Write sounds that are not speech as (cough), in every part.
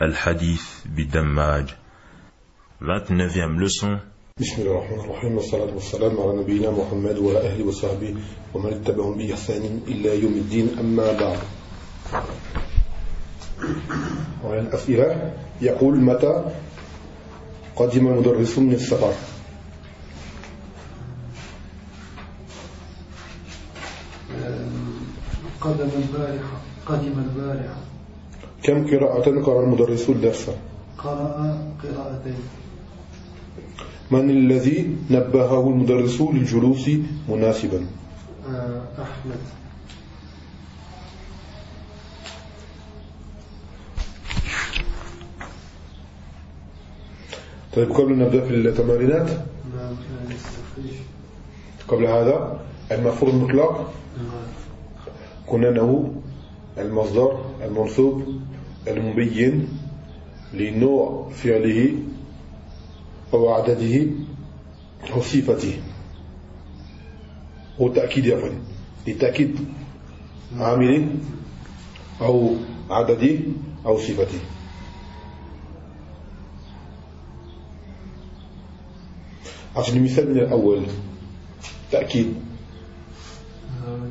Al-Hadith Bidammaj, 29e leçon. بسم الله الرحمن الرحيم والصلاة والسلام على نبينا محمد وعلى أهله وصحبه ومن اتبعهم بإحسان إلى يوم الدين أما بعد وعلى الأسئلة يقول متى قدم المدرس من السفر قدم البارحة. قدم البارحة. كم قراءة قرأ المدرس الدرس؟ قرأ قراءتين. من الذي نبهه المدرس للجلوس مناسبا؟ آه، أحمد. طيب قبل أن نبدأ في التمارينات؟ نعم قبل هذا المفروض المطلق؟ قلنا أنه المصدر المنصوب المبين لنوع فعله أو عدده أو صفته. هو تأكيد فندم لتأكيد عامل أو عدده أو صفته. عشان المثال من الأول تأكيد آه،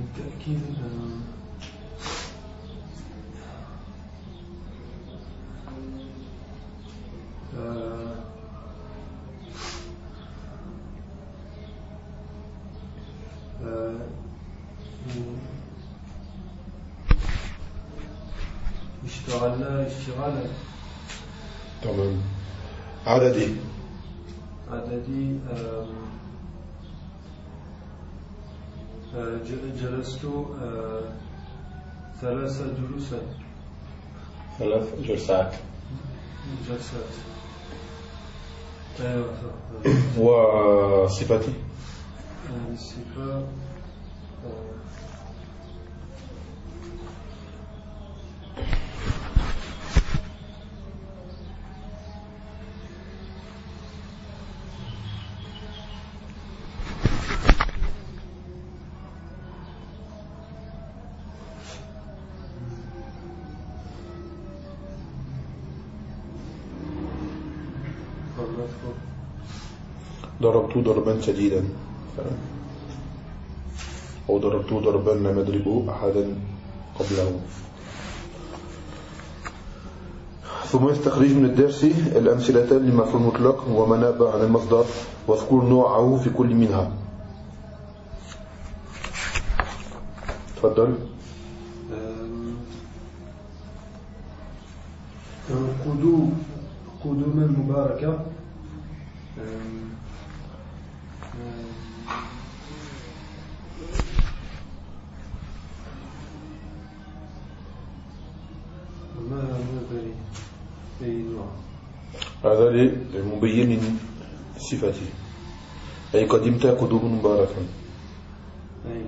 اشتغلنا اشتغالا تمام عددي عددي آه، آه، جلست ثلاثة دروسا ثلاث جلسات جلسات وصفته ضربت ضربا شديدا. أو ضربت ضربا لم يضربه أحدا قبله ثم يستخرج من الدرس الأمثلة للمفعول المطلق ومنابع عن المصدر واذكر نوعه في كل منها. تفضل. قدوم قدوما مباركة. هذا لمبين صفته أي قدمت قدوم مباركا. أي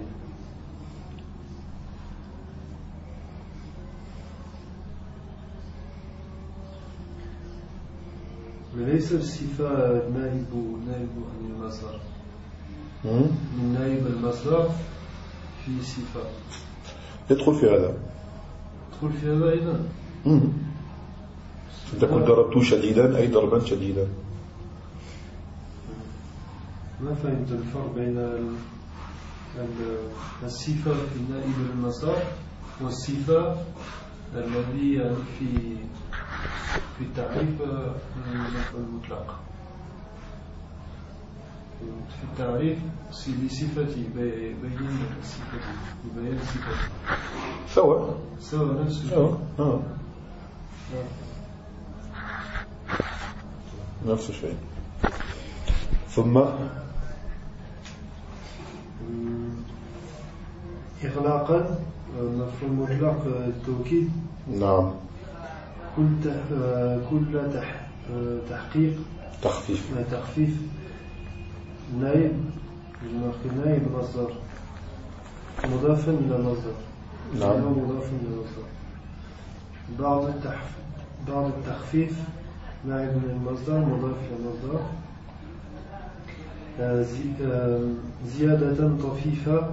ليس الصفة نائب نائب عن المصدر؟ من نائب المصدر في صفة يدخل في هذا تدخل في هذا أيضا تقول ضربت شديدا أي ضربا شديدا ما فهمت الفرق بين ال- ال- الصفة في نائب المصدر والصفة الذي في في التعريف المطلق في التعريف بي- بين صفتي بيان صفتي سواء سواء نفس الشيء آه. آه. نفس الشيء. ثم إغلاقا مفهوم مطلق التوكيد. نعم. كل تح... كل تح... آه، تحقيق. تخفيف. آه، تخفيف. نائب نائب مصدر. مضافا إلى مصدر. نعم. إنه مضاف إلى مصدر. بعض التحف بعض التخفيف نائب من المصدر مضاف إلى المصدر. آه، آه، زيادة طفيفة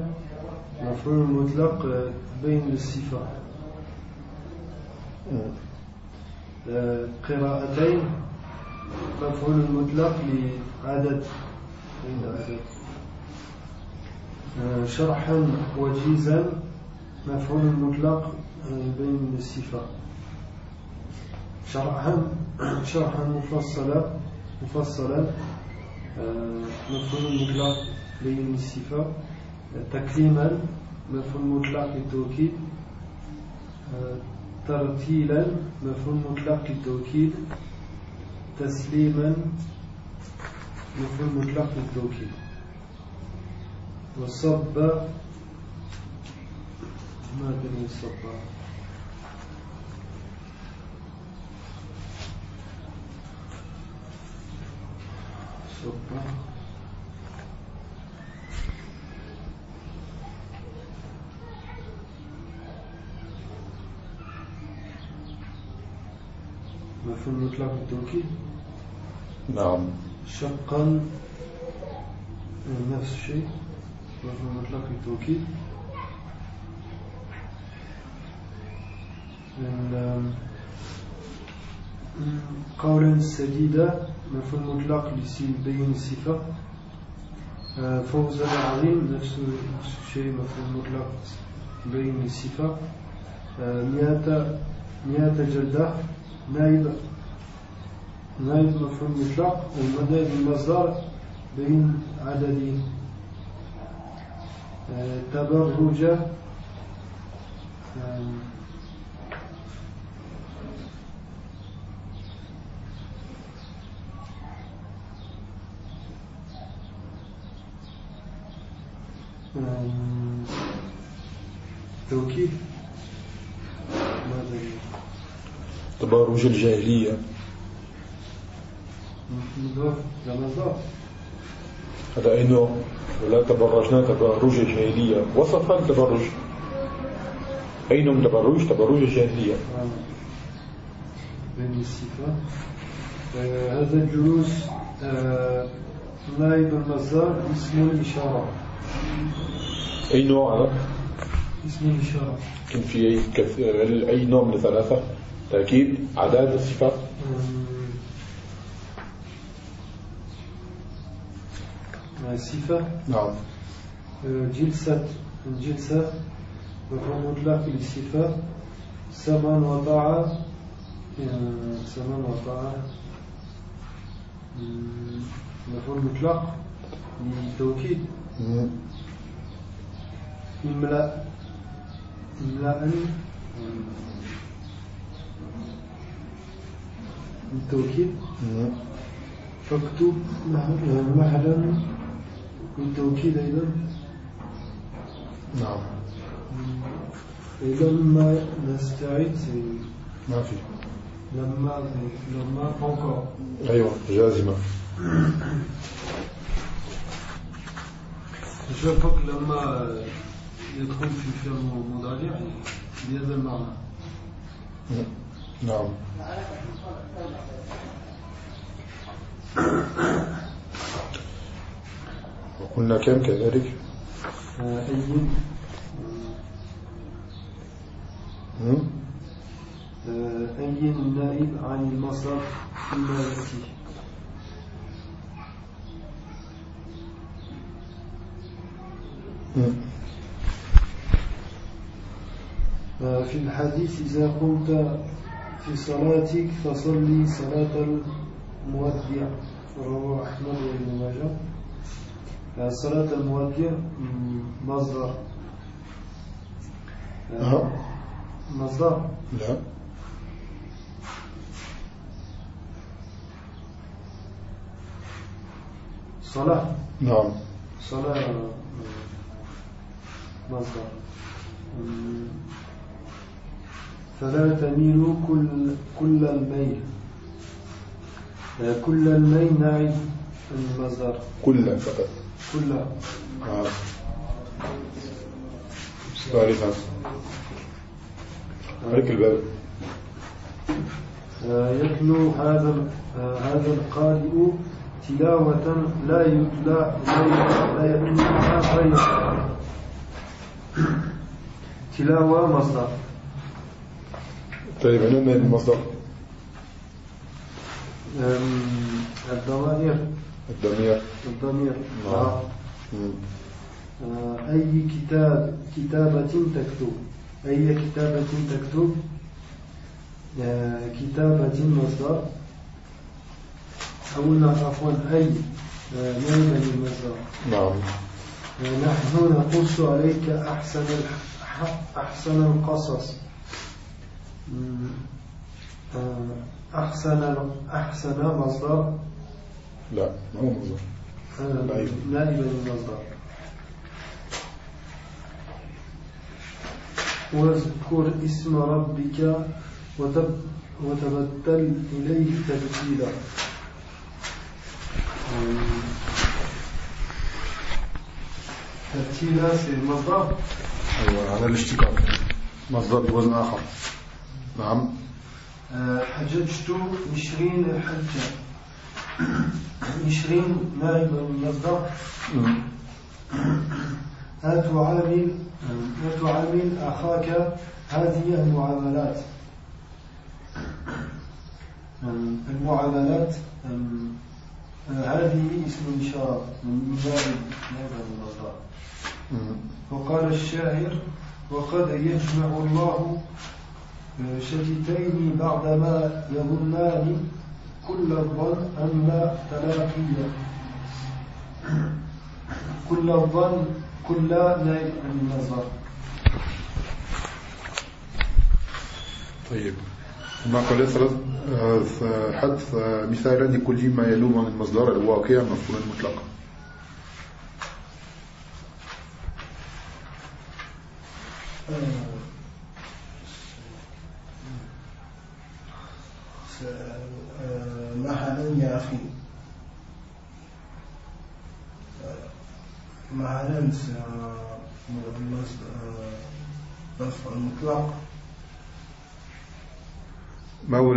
مفعول مطلق آه، بين الصفة. قراءتين مفعول مطلق لعدد. شرحا وجيزا مفعول مطلق بين الصفة. شرحا شرحا مفصلا مفصلا آه، مفهوم مطلق للصفة الصفة تكريما مفهوم مطلق للتوكيد آه، ترتيلا مفهوم مطلق للتوكيد تسليما مفهوم مطلق للتوكيد وصب ما بين الصبا؟ مفهوم مطلق التوكيد نعم شقا نفس الشيء. مفهوم مطلق التوكيد قولا سديدا مفعول مطلق لبين الصفة آه، فوزا عظيم نفس الشيء مفعول مطلق بين الصفة آه، مئة مئة جلدة نائب نائب مفعول مطلق. والمدائب المصدر بين عددين آه، تبرج. توكيد؟ تبارج الجاهلية. هذا إنه لا تبرجنا تبرج الجاهلية. وصف التبرج أين تبرج؟ تبرج الجاهلية. آه، هذا الجلوس آه، نائب المزار اسمه الإشارة. أي نوع هذا؟ اسم الإشارة كان في أي, كث... أي نوع من الثلاثة؟ تأكيد عدد الصفات آه، صفة؟ نعم. آه، جلسة الجلسة مفهوم مطلق للصفة سمع وطاعة. آه، سمع وطاعة. مفهوم مطلق. للتوكيد املأ املأ بالتوكيد؟ نعم. فاكتب محلا بالتوكيد أيضا. نعم. لما نستعد. ما في. لما لما فوق أيوة جازمة. شوفك لما يدخل في فعل مضارع بهذا المعنى. نعم وقلنا كم كذلك أين مم. أين النائب عن المصدر فيما يأتي مم. في الحديث إذا قمت في صلاتك فصلي صلاة المودع رواه أحمد وابن ماجه. صلاة المودع م، مصدر. مصدر؟ لا. صلاة؟ نعم. صلاة مصدر. فلا تميلوا كل كل الميل. آه، كل المين نعيد المصدر كلا فقط. كل. آه. ثالثا عليك الباب. آه، يتلو هذا آه، هذا القارئ تلاوة لا يتلى لا يتلوها غيره تلاوة مصدر. طيب. عندنا المصدر. أم، الضمائر الضمير. الضمير. نعم. آه. آه، أي كتاب كتابة تكتب. أي كتابة تكتب. آه، كتابة مصدر. أو لا، عفوا أي نائب عن المصدر. نعم. نحن نقص عليك أحسن الح- أحسن القصص. أحسن أحسن مصدر؟ لا ما هو مصدر. آه، نائب. المصدر واذكر اسم ربك وتب وتبتل إليه تبتيلا. آه، تبتيلا c'est le مصدر أيوة على الاشتقاق. مصدر بوزن آخر. نعم حججت عشرين حجة عشرين نائب المصدر. لا تعامل لا تعامل أخاك هذه المعاملات المعاملات هذه اسم إشارة من نائب المصدر مم. وقال الشاعر وقد يجمع الله شتيتين بعدما يظنان كل الظن أن تلاقيا. كل الظن كل نائب المصدر طيب. هما قال ثلاث آه، حذف مثالا لكل ما يلوم عن المصدر الواقع مفعولا مطلقا.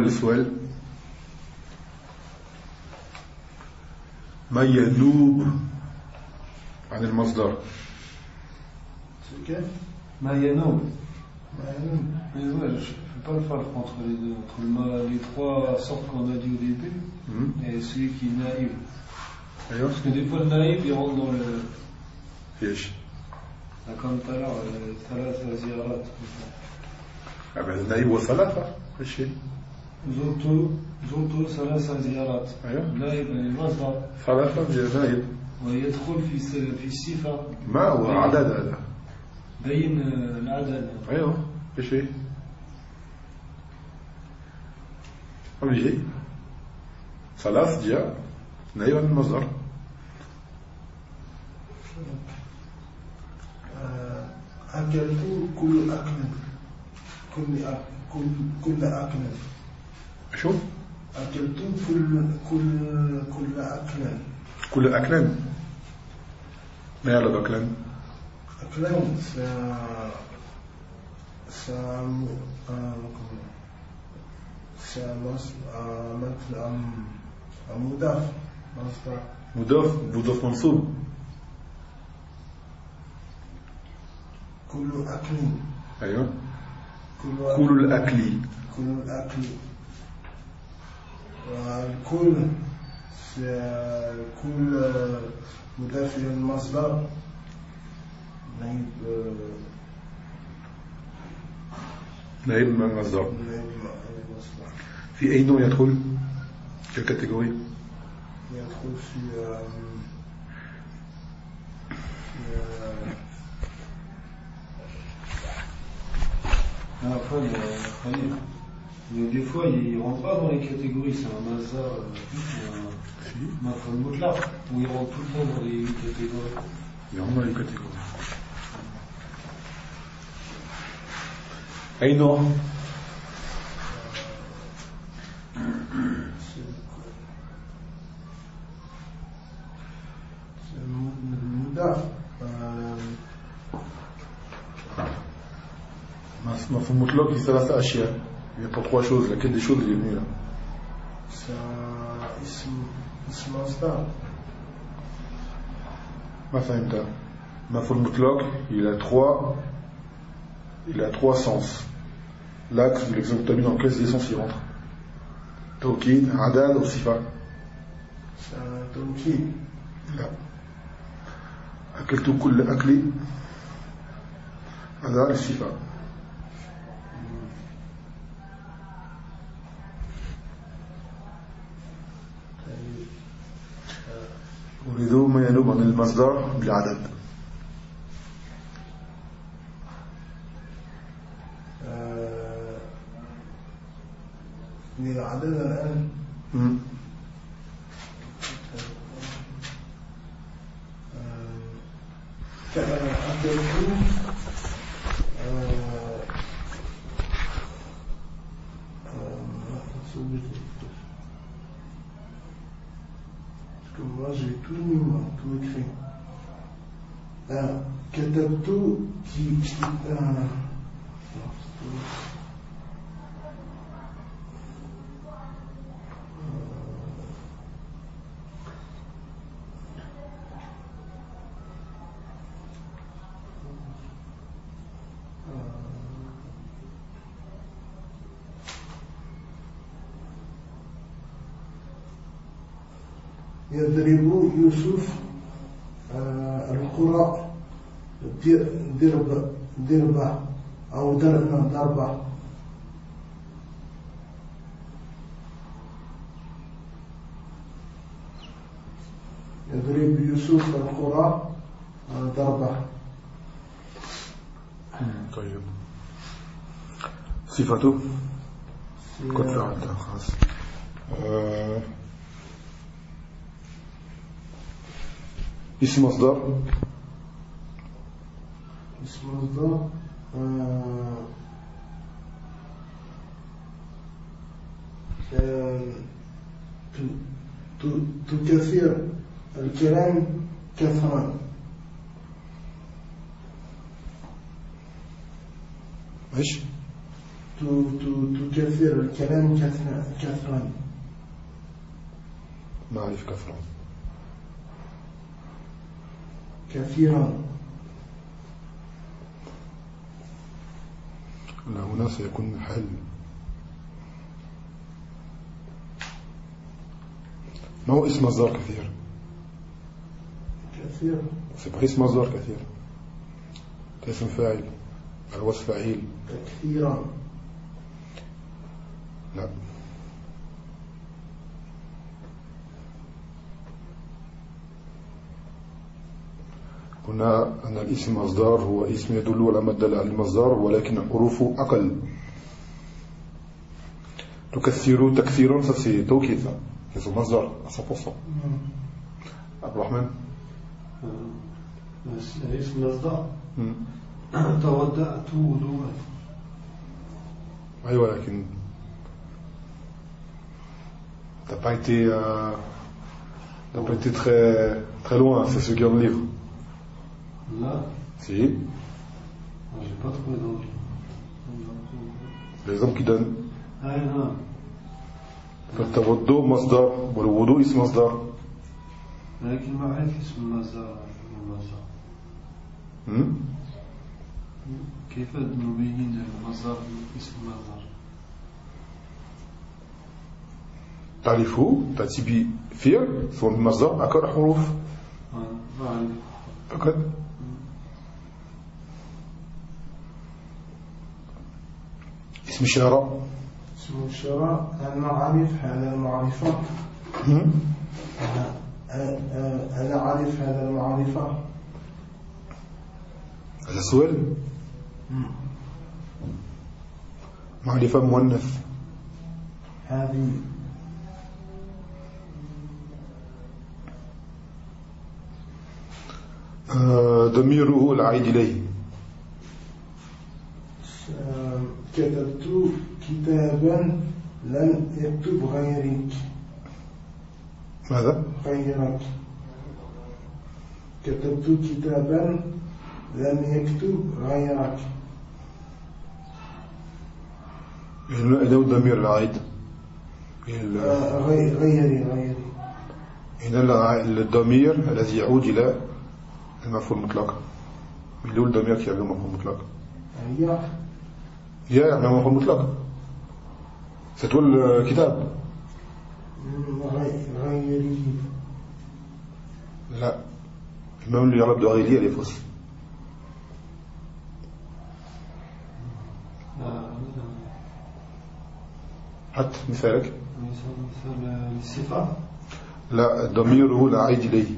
السؤال ما ينوب عن المصدر كيف؟ ما ينوب ما ينوب. Mais ouais, je ne fais pas le farc entre les deux, entre le ma- les trois sortes qu'on a dit au début مم. et celui qui est naïf. ايوه Parce que des fois le naïf il rentre dans le. ايش Ah, Comme tout à l'heure, euh, Thalatha Ziyarat. أبعد النائب والثلاثة ايش هي؟ زرت ثلاث زيارات. أيوة. لاهب ثلاثة زيارات. ويدخل في في الصفة. ما هو عدد هذا؟ بين آه، العدد. أيوة. إيش هي؟ أمجي ثلاث جاء نائب عن المصدر أكلت آه، كل أكل كل أكل كل أكل شو؟ أكلت كل كل كل أكل كل أكلا ما يعلم أكلا أكلا س س س آه، مثل أم- مضاف. مصدر. مضاف؟ مضاف منصوب. كل أكل. أيوه. كل الأكل. كل الأكل. الكل في كل مدافع المصدر نائب نائب المصدر في أي نوع يدخل؟ في الكاتيجوري؟ يدخل في في آه، Donc des fois, il ne rentre pas dans les catégories, c'est un Mazda, euh, un, un où il rentre tout le temps dans les catégories. Il rentre dans les catégories. Aïnour. مفهوم مطلق في ثلاثة أشياء il y a pas trois choses laquelle des choses il est venu là c'est un اسم اسم مصدر ما فهمتها مفهوم مطلق il a trois il a trois sens l'axe de l'exemple que tu as mis dans quel sens il rentre توكيد عدد ou sifa c'est un توكيد لا أكلت كل أكلي هذا الصفة وبذو ما ينوب عن المصدر بالعدد. آه، من العدد الآن كما أدركوا سبت moi j'ai tout mis, moi, tout écrit. Euh, Katapto, qui, qui euh, يضرب يوسف آه، القرى در- درب دربة أو در- ضربة يضرب يوسف القرى آه، ضربة طيب. صفته كنت فعلتها خلاص اسم مصدر. اسم مصدر تكثير الكلام كثرا إيش تكثر الكلام كثرا كثرا ما اعرف كثرا كثيرا لا هنا سيكون حل. ما هو اسم مصدر كثير. كثير سيبقى اسم مصدر كثير اسم فاعل على وصف فعيل كثيرا. لا قلنا أن الاسم مصدر هو اسم يدل على ما دل على المصدر ولكن الحروف أقل. تكثر تكثيرا ça c'est توكيد. ça c'est son مصدر à 100% عبد الرحمن؟ اسم مصدر. مم. تودأت وضوءا. أيوة لكن t'as pas été euh, t'as pas été très très loin. C'est ce qui est dans le livre. Là, si. J'ai pas trouvé dans le l'exemple qu'il donne Ah non, فالتوضؤ مصدر والوضوء اسم مصدر. لكن ما عرف اسم المصدر هم؟ كيف نبين المصدر اسم المصدر تعرفه تأتي بفعل ثم بمصدر أكد حروف؟ أكد اسم الشراء اسم الشراء أنا عارف هذا المعرفة أنا عارف هذا المعرفة هذا سؤال معرفة مؤنث. هذه. آه، ضميره العائد إليه. كتبت كتابا لم يكتب غيرك. ماذا؟ غيرك. كتبت كتابا لم يكتب غيرك. هو الضمير العائد. ال- آه، غي- غيري غيري. هنا الضمير الذي يعود إلى المفعول المطلق. الضمير qui avait مفعول مطلق هي يا يعني مفهوم مطلق. ستقول كتاب. لا. المهم اللي يعرف بغيرية اللي فصل حتى مثالك. مثال الصفة لا الضمير هو لا عيد إليه.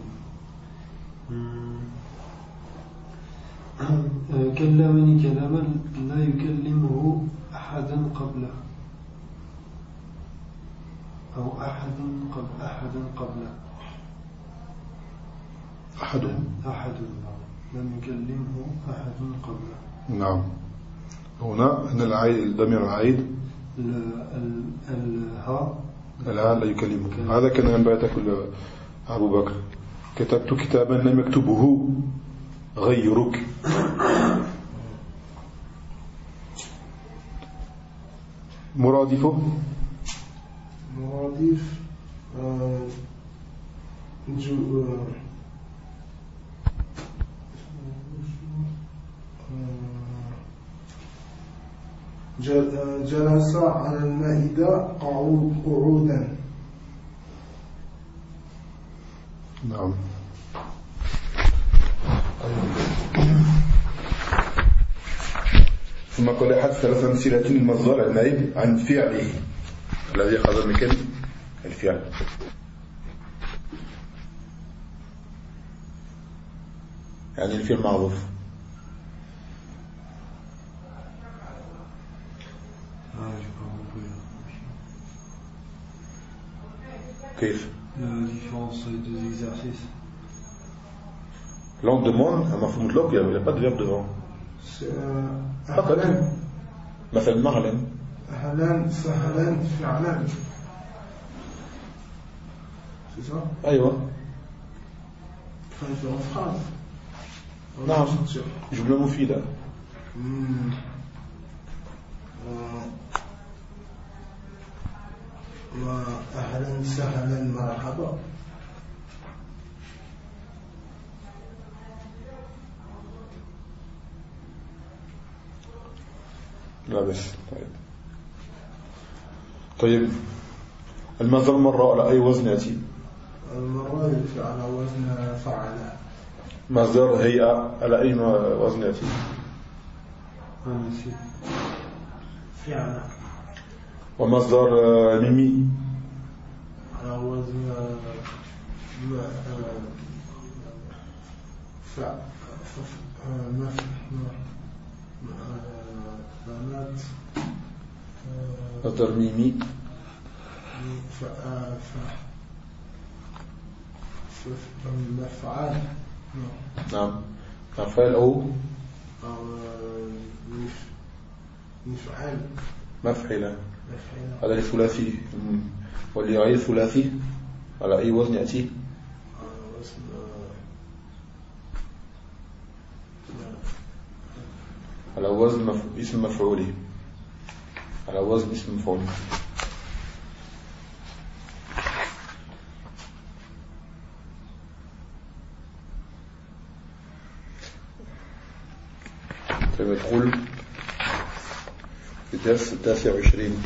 كلمني كلاما لا يكلمه أحدا قبله. أو أحد قبل أحد قبله. أحدهم أحد لم يكلمه أحد قبله. نعم. هنا هنا العائد الضمير العائد ال- ال- الها الآن لا يكلمه. هذا كان ينبغي تقول أبو بكر. كتبت كتابا لم يكتبه. غيرك. مرادفه؟ مرادف آه، جو آه، آه، جلس على المائدة قعود قعودا. نعم. ثم قال حذف ثلاث أمثلة المصدر النائب عن فعله الذي أخذ مكان الفعل يعني الفعل معروف. كيف La différence des exercices. Là on demande un mafou mutlaq, il n'y a pas de verbe devant آه، فقط أهلا مثلا مهلا أهلا سهلا فعلا C'est ça أيوة en phrase. نعم. جملة مفيدة Hmm. آه، ما أهلا سهلا مرحبا لا بس طيب طيب المصدر مرة على أي وزن يأتي المرة يأتي على وزن فعل مصدر هيئة على أي وزن يأتي Ah. فعل ومصدر آه، ميمي على وزن آه، آه، ف آه، آه، بنات آه، الترميمي فعال نعم. أفعال أو؟ آه، مفعال مفعلة هذا الثلاثي واللي غير ثلاثي. على أي وزن يأتي؟ على وزن مف... اسم مفعوله. على وزن اسم مفعوله. طيب يدخل في الدرس التاسع والعشرين.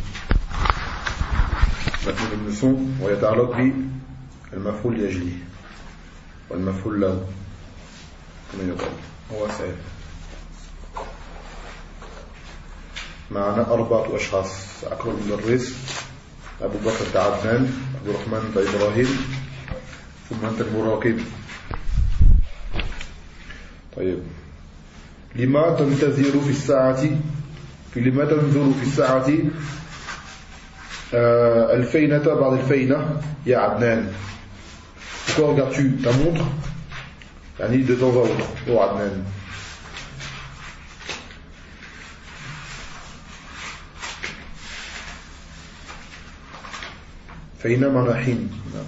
متن النسون ويتعلق بالمفعول لأجله. والمفعول له كما يقال. هو سائل معنا أربعة أشخاص. أكرم المدرس أبو بكر بن عدنان أبو الرحمن بن إبراهيم ثم أنت المراقب. طيب. لما تنتظر في الساعة؟ في لما تنظر في الساعة؟ euh, الفينة بعد الفينة يا عدنان. Pourquoi regardes-tu ta montre? يعني de temps à autre. Oh عدنان. فإنما نحن. نعم.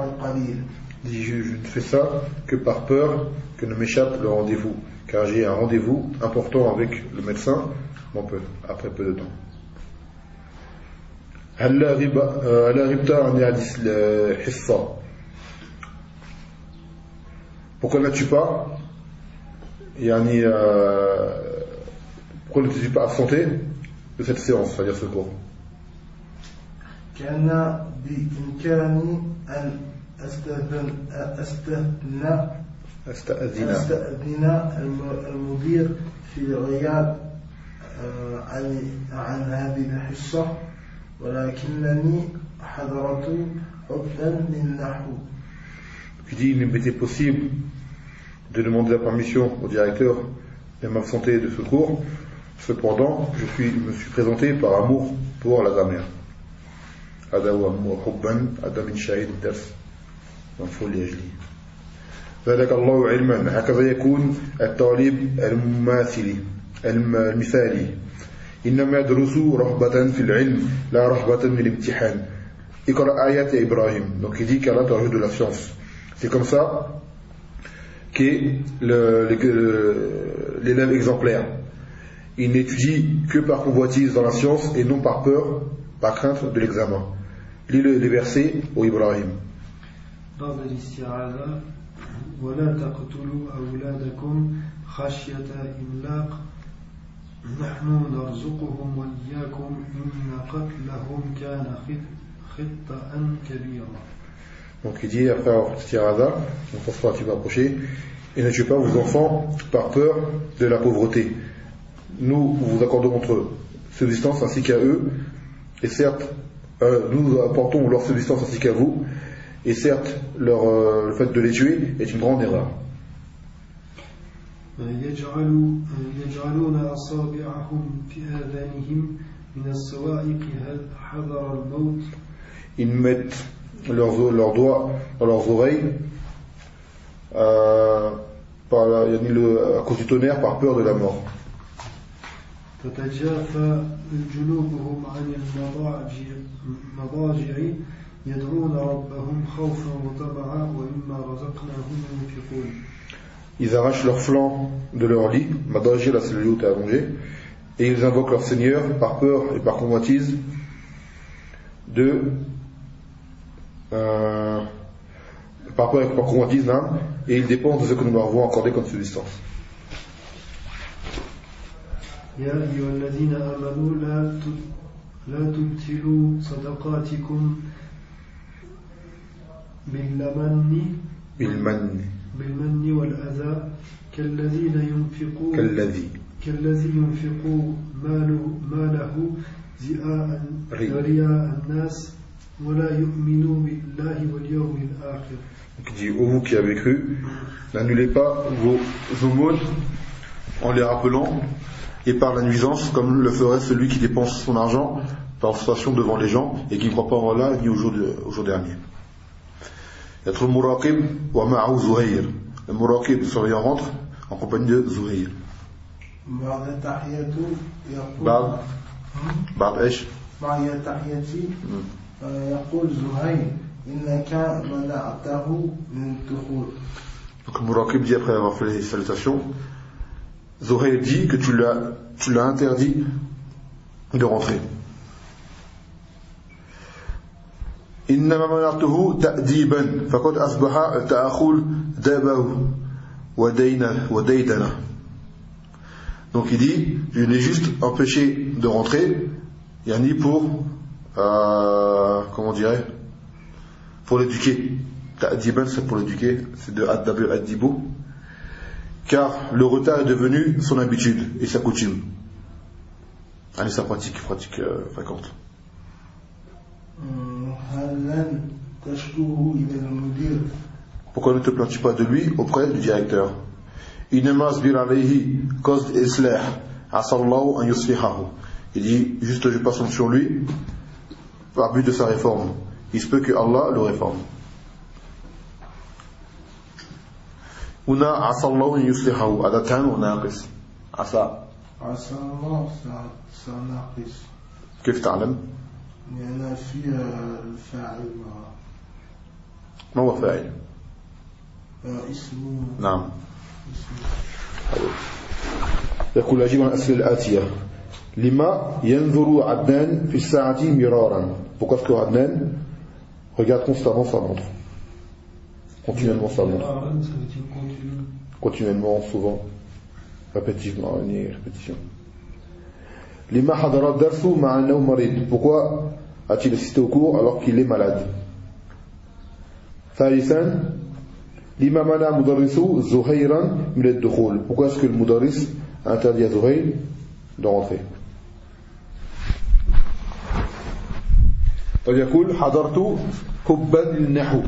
بعد قليل Il dit, je, je ne fais ça que par peur que ne m'échappe le rendez-vous, car j'ai un rendez-vous important avec le médecin bon, peu, après peu de temps. هل غب- آه، هل غبت عن حديث الحصة Pourquoi n'as-tu pas يعني, euh, Pourquoi ne t'es-tu pas absenté de cette séance, c'est-à-dire ce cours كان بإمكاني أن أستأذن أستأذن أستأذن أستأذن الم- المدير في الغياب آه، عن عن هذه الحصة ولكنني حضرت حبا للنحو Il dit, il m'était possible de demander la permission au directeur de m'absenter de ce cours. Cependant, je suis, me suis présenté par amour pour la grammaire. هذا هو أمور حبا هذا من شاهد الدرس مفعول لأجله ذلك الله علما هكذا يكون الطالب المماثل الم- المثالي إنما يدرس رهبة في العلم لا رهبة من الامتحان اقرأ آيات يا إبراهيم donc il dit qu'Allah t'a de la science c'est comme ça qu'est le- le- l'élève exemplaire il n'étudie que par convoitise dans la science et non par peur par crainte de l'examen lis le- les versets au Ibrahim باب الاستعاذة ولا تقتلوا أولادكم خشية إملاق نحن نرزقهم وإياكم إن قتلهم كان خط- خطأ كبيرا Donc il dit après avoir fait tirada, on pense pas un petit peu approcher, et ne tuez pas vos enfants par peur de la pauvreté. Nous vous accordons entre eux subsistance ainsi qu'à eux, et certes, euh, nous apportons leur subsistance ainsi qu'à vous, et certes, euh, le fait de les tuer est une grande erreur. Ils mettent leurs, leurs doigts dans leurs oreilles euh, par la, le, à cause du tonnerre par peur de la mort. تتجافى جنوبهم عن المضاجع مضاجع يدعون ربهم خوفا وطمعا ومما رزقناهم ينفقون Ils arrachent leurs flancs de leur lit, Madaji, là c'est le lieu où tu es allongé, et ils invoquent leur Seigneur par peur et par convoitise de. euh, par peur et par convoitise, hein, et ils dépensent de ce que nous leur avons accordé comme subsistance. يا أيها الذين آمنوا لا ت- لا تبتلوا صدقاتكم بالمن بالمن بالمن والأذى كالذين ينفقون كالذي كالذي ينفق ماله, ماله زئاء رياء. رياء الناس ولا يؤمن بالله واليوم الآخر Donc il dit, ô vous qui avez cru, n'annulez pas vos aumônes en les rappelant et par la nuisance comme le ferait celui qui dépense son argent par ostensation devant les gens et qui ne croit pas en Allah ni au jour, de- au jour dernier. Yatra al-Muraqib wa ma'ahu Zuhair. Le Muraqib, le surveillant rentre en compagnie de Zuhair. بعد تحيته يقول بعد بعد ايش؟ بعد تحيتي آه، يقول زهير إنك منعته من الدخول Donc le Muraqib dit après avoir fait les salutations, Zuhair dit que tu l'as, tu l'as interdit de rentrer. إنما منعته تأديبا فقد أصبح التأخر دابه ودينا وديدنا Donc il dit, je l'ai juste empêché de rentrer, yani pour, euh, comment on dirait, pour l'éduquer. Ta'diban, c'est pour l'éduquer, c'est de addabu addibu. Car le retard est devenu son habitude et sa coutume. Allez, sa pratique, pratique euh, fréquente. آه، هل لن تشكوه إلى المدير Pourquoi ne te plains-tu pas de lui auprès du directeur إنما أصبر عليه قصد إصلاح Asallahu an yuslihahu. Il dit juste je passe sur lui par but de sa réforme. Il se peut que Allah le réforme. هنا عسى الله أن يصلحه هذا تام وناقص عسى عسى الله سناقص كيف تعلم؟ لأن فيها الفاعل ما هو فاعل؟ اسمه نعم يقول أجيب عن الأسئلة الآتية لما ينظر عدنان في الساعة مرارا Pourquoi est-ce que Adnan regarde constamment sa montre Continuellement sa montre. Continuellement, souvent. Répétitivement, une répétition. Lima hadara darsu ma'annahu marid. Pourquoi a-t-il assisté au cours alors qu'il est malade ثالثا لما مدرس زهيرا من الدخول Pourquoi est-ce que le mudarris interdit à Zuhayr de rentrer فيقول حضرت حبا للنحو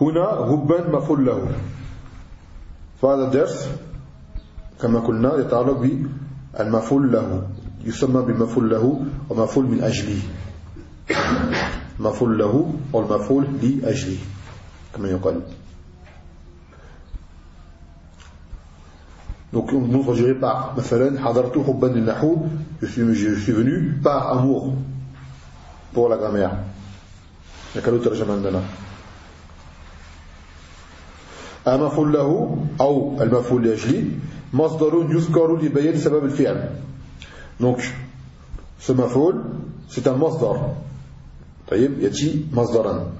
هنا هبا مفعول له فهذا الدرس كما قلنا يتعلق بالمفعول له يسمى بالمفعول له ومفعول من أجله. مفعول له والمفعول لأجله كما يقال. Donc on dirait par مثلا حضرت حبا للنحو je suis, je suis venu par amour pour la grammaire. لكن الترجمة عندنا المفعول له أو المفعول لأجله مصدر يذكر لبيان سبب الفعل donc ce مفعول c'est un مصدر طيب يأتي مصدرا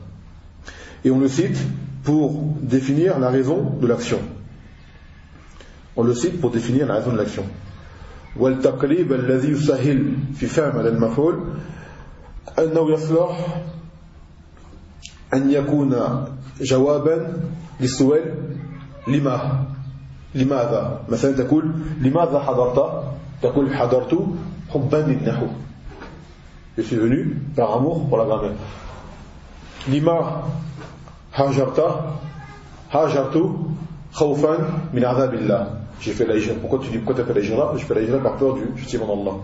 et on le cite pour définir la raison de l'action. On le cite pour définir la raison de l'action. والتقريب الذي يسهل في فهم هذا المفعول أنه يصلح أن يكون جوابا للسؤال لما لماذا مثلا تقول لماذا حضرت تقول حضرت حبا للنحو je suis venu par amour pour la grammaire لما هاجرت هاجرت خوفا من عذاب الله j'ai fait la hijra pourquoi tu dis pourquoi tu as fait la hijra je fais la hijra par peur du châtiment d'Allah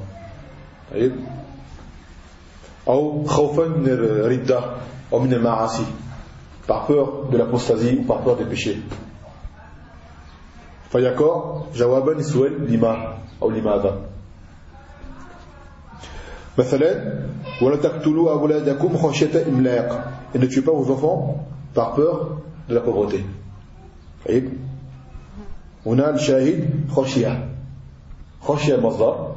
أو خوفا من الردة أو من المعاصي par peur de l'apostasie ou par peur des péchés فيقع جوابا للسؤال لما أو لماذا؟ مثلا ولا تقتلوا أولادكم خشية إملاق. Et ne tuez pas vos enfants par peur de la pauvreté. طيب هنا الشاهد خشية. خشية مصدر.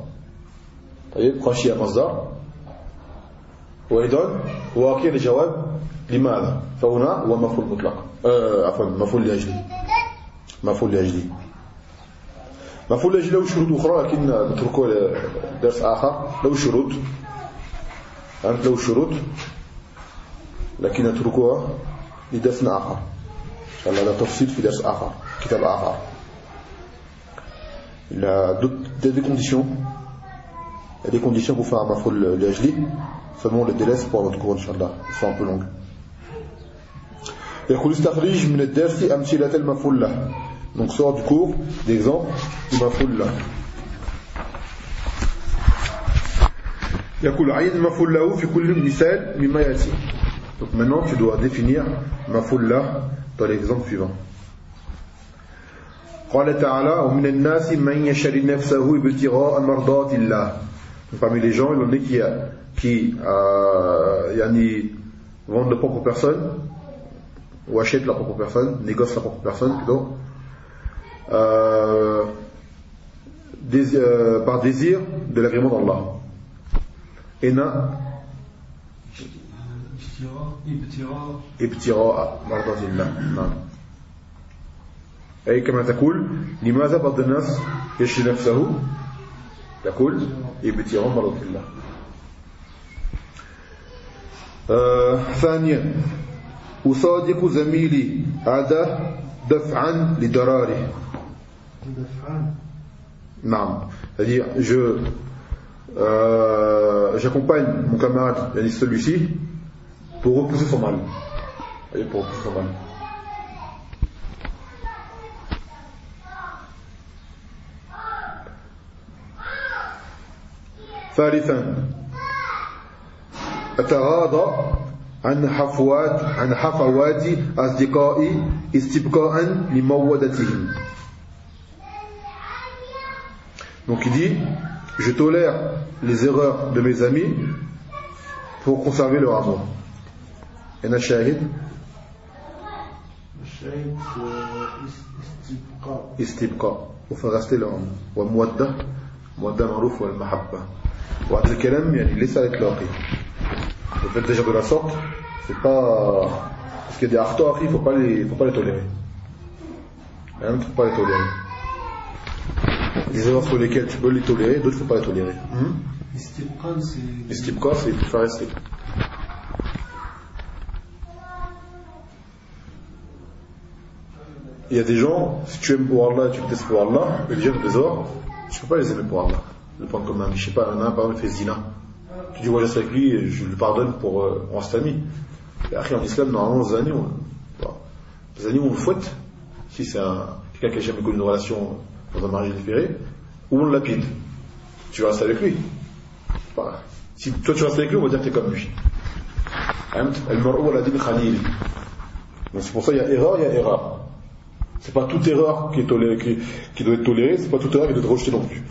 طيب خشية مصدر. وأيضا واقع الجواب لماذا؟ فهنا هو مفعول مطلق. آه عفوا مفعول لأجله. مفعول لأجله. مفعول لأجله له شروط أخرى لكن نتركه درس آخر له شروط أنت له شروط لكن نتركها لدرس آخر إن شاء الله هذا تفصيل في درس آخر كتاب آخر Il a des conditions. Il y a des conditions pour faire un maful l'ajli. Seulement le délai c'est pour notre cours, Inch'Allah. Il sera un peu long. يقول استخرج من الدرس أمثلة المفعول donc sort du cours d'exemple du مفعول له يقول عين المفعول له في كل مثال مما يأتي donc maintenant tu dois définir مفعول له dans l'exemple suivant قال تعالى ومن الناس من يشري نفسه ابتغاء مرضات الله parmi les gens il y en a qui, qui euh, yani, vendent leur propre personne ou achètent leur propre personne négocient leur propre personne plutôt euh, euh, par désir de l'agrément d'Allah. Ena ابتغاء مرضات الله نعم أي كما تقول لماذا بعض الناس يشري نفسه تقول ابتغاء مرضات الله ثانيا أصادق زميلي هذا دفعا لضراره c'est-à-dire je euh, j'accompagne mon camarade celui-ci pour repousser son mal et pour repousser son mal ثالثا أتغاضى عن حفوات عن حفوات أصدقائي استبقاء لمودتهم Donc il dit, je tolère les erreurs de mes amis pour conserver leur amour. Et a shahid الشاهد آه، است- استبقاء استبقاء وفي rester leur amour. ومودة مودة معروف والمحبة وهذا الكلام يعني ليس إطلاقي Le fait déjà de la sorte, c'est pas... Parce qu'il y a des artos, il ne faut pas les, faut pas les tolérer. Hein, Il ne faut pas les tolérer. Les erreurs sur lesquelles tu peux les tolérer, d'autres il ne faut pas les tolérer. Hmm? Istibqan, c'est. C'est pour faire rester. Il y a des gens, si tu aimes pour Allah et tu détestes pour Allah, et les gens des désordre, tu ne peux pas les aimer pour Allah. Le prendre comme un, je sais pas, un an, par exemple, il fait zina. Tu dis, ouais, je reste avec lui et je lui pardonne pour, euh, on reste amis. Et après, en islam, normalement, les années, on, les années, on le fouette, si c'est un, quelqu'un qui n'a jamais connu une relation dans un mariage différé, ou on le lapide. Tu vas rester avec lui. Voilà. Si toi tu restes avec lui, on va dire que tu es comme lui. Khalil. Donc c'est pour ça qu'il y a erreur, il y a erreur. C'est pas toute erreur qui, doit être tolérée, c'est pas toute erreur qui doit être rejetée non plus.